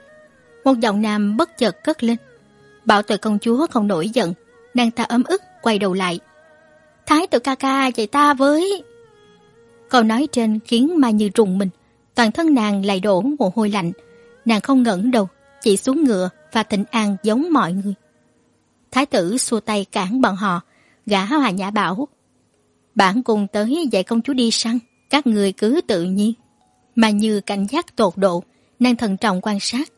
Một giọng nam bất chợt cất lên. Bảo tờ công chúa không nổi giận, nàng ta ấm ức quay đầu lại. Thái tử ca ca dạy ta với... Câu nói trên khiến Mai Như rùng mình, toàn thân nàng lại đổ mồ hôi lạnh. Nàng không ngẩng đầu, chỉ xuống ngựa và thịnh an giống mọi người. Thái tử xua tay cản bọn họ, gã hòa nhã bảo. Bản cùng tới dạy công chúa đi săn, các người cứ tự nhiên. Mà như cảnh giác tột độ, nàng thận trọng quan sát.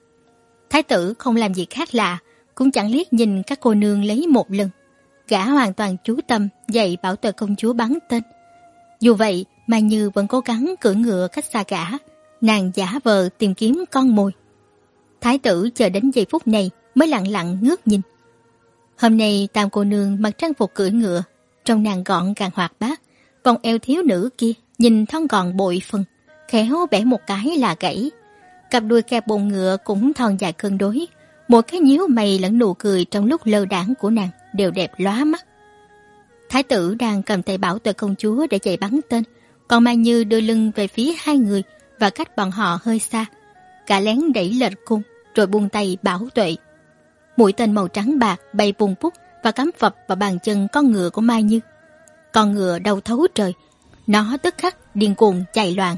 Thái tử không làm gì khác lạ, cũng chẳng liếc nhìn các cô nương lấy một lần. Gã hoàn toàn chú tâm dạy bảo tờ công chúa bắn tên. Dù vậy mà Như vẫn cố gắng cưỡi ngựa cách xa gã, nàng giả vờ tìm kiếm con mồi. Thái tử chờ đến giây phút này mới lặng lặng ngước nhìn. Hôm nay tam cô nương mặc trang phục cưỡi ngựa, trong nàng gọn càng hoạt bát, vòng eo thiếu nữ kia nhìn thon gọn bội phần, khéo bẻ một cái là gãy. Cặp đuôi kẹp bồn ngựa cũng thon dài cân đối, một cái nhíu mày lẫn nụ cười trong lúc lơ đãng của nàng đều đẹp lóa mắt. Thái tử đang cầm tay bảo tờ công chúa để chạy bắn tên, còn Mai Như đưa lưng về phía hai người và cách bọn họ hơi xa. Cả lén đẩy lệch cung, rồi buông tay bảo tuệ. Mũi tên màu trắng bạc bay vùng phúc và cắm phập vào bàn chân con ngựa của Mai Như. Con ngựa đầu thấu trời, nó tức khắc điên cuồng chạy loạn.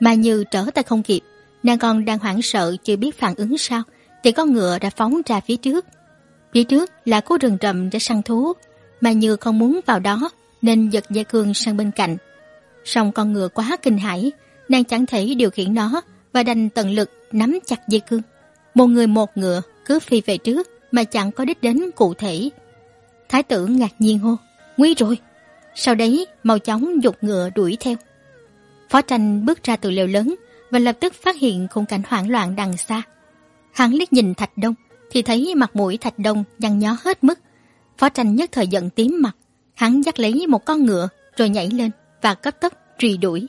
Mai Như trở tay không kịp, nàng còn đang hoảng sợ chưa biết phản ứng sao, thì con ngựa đã phóng ra phía trước. Phía trước là khu rừng rậm để săn thú, mà Như không muốn vào đó nên giật dây cương sang bên cạnh. Song con ngựa quá kinh hãi, nàng chẳng thể điều khiển nó và đành tận lực nắm chặt dây cương. Một người một ngựa cứ phi về trước mà chẳng có đích đến cụ thể. Thái tử ngạc nhiên hô, nguy rồi. Sau đấy mau chóng dục ngựa đuổi theo. Phó tranh bước ra từ lều lớn và lập tức phát hiện khung cảnh hoảng loạn đằng xa. Hắn liếc nhìn Thạch Đông thì thấy mặt mũi Thạch Đông nhăn nhó hết mức. Phó tranh nhất thời giận tím mặt, hắn dắt lấy một con ngựa rồi nhảy lên và cấp tốc truy đuổi.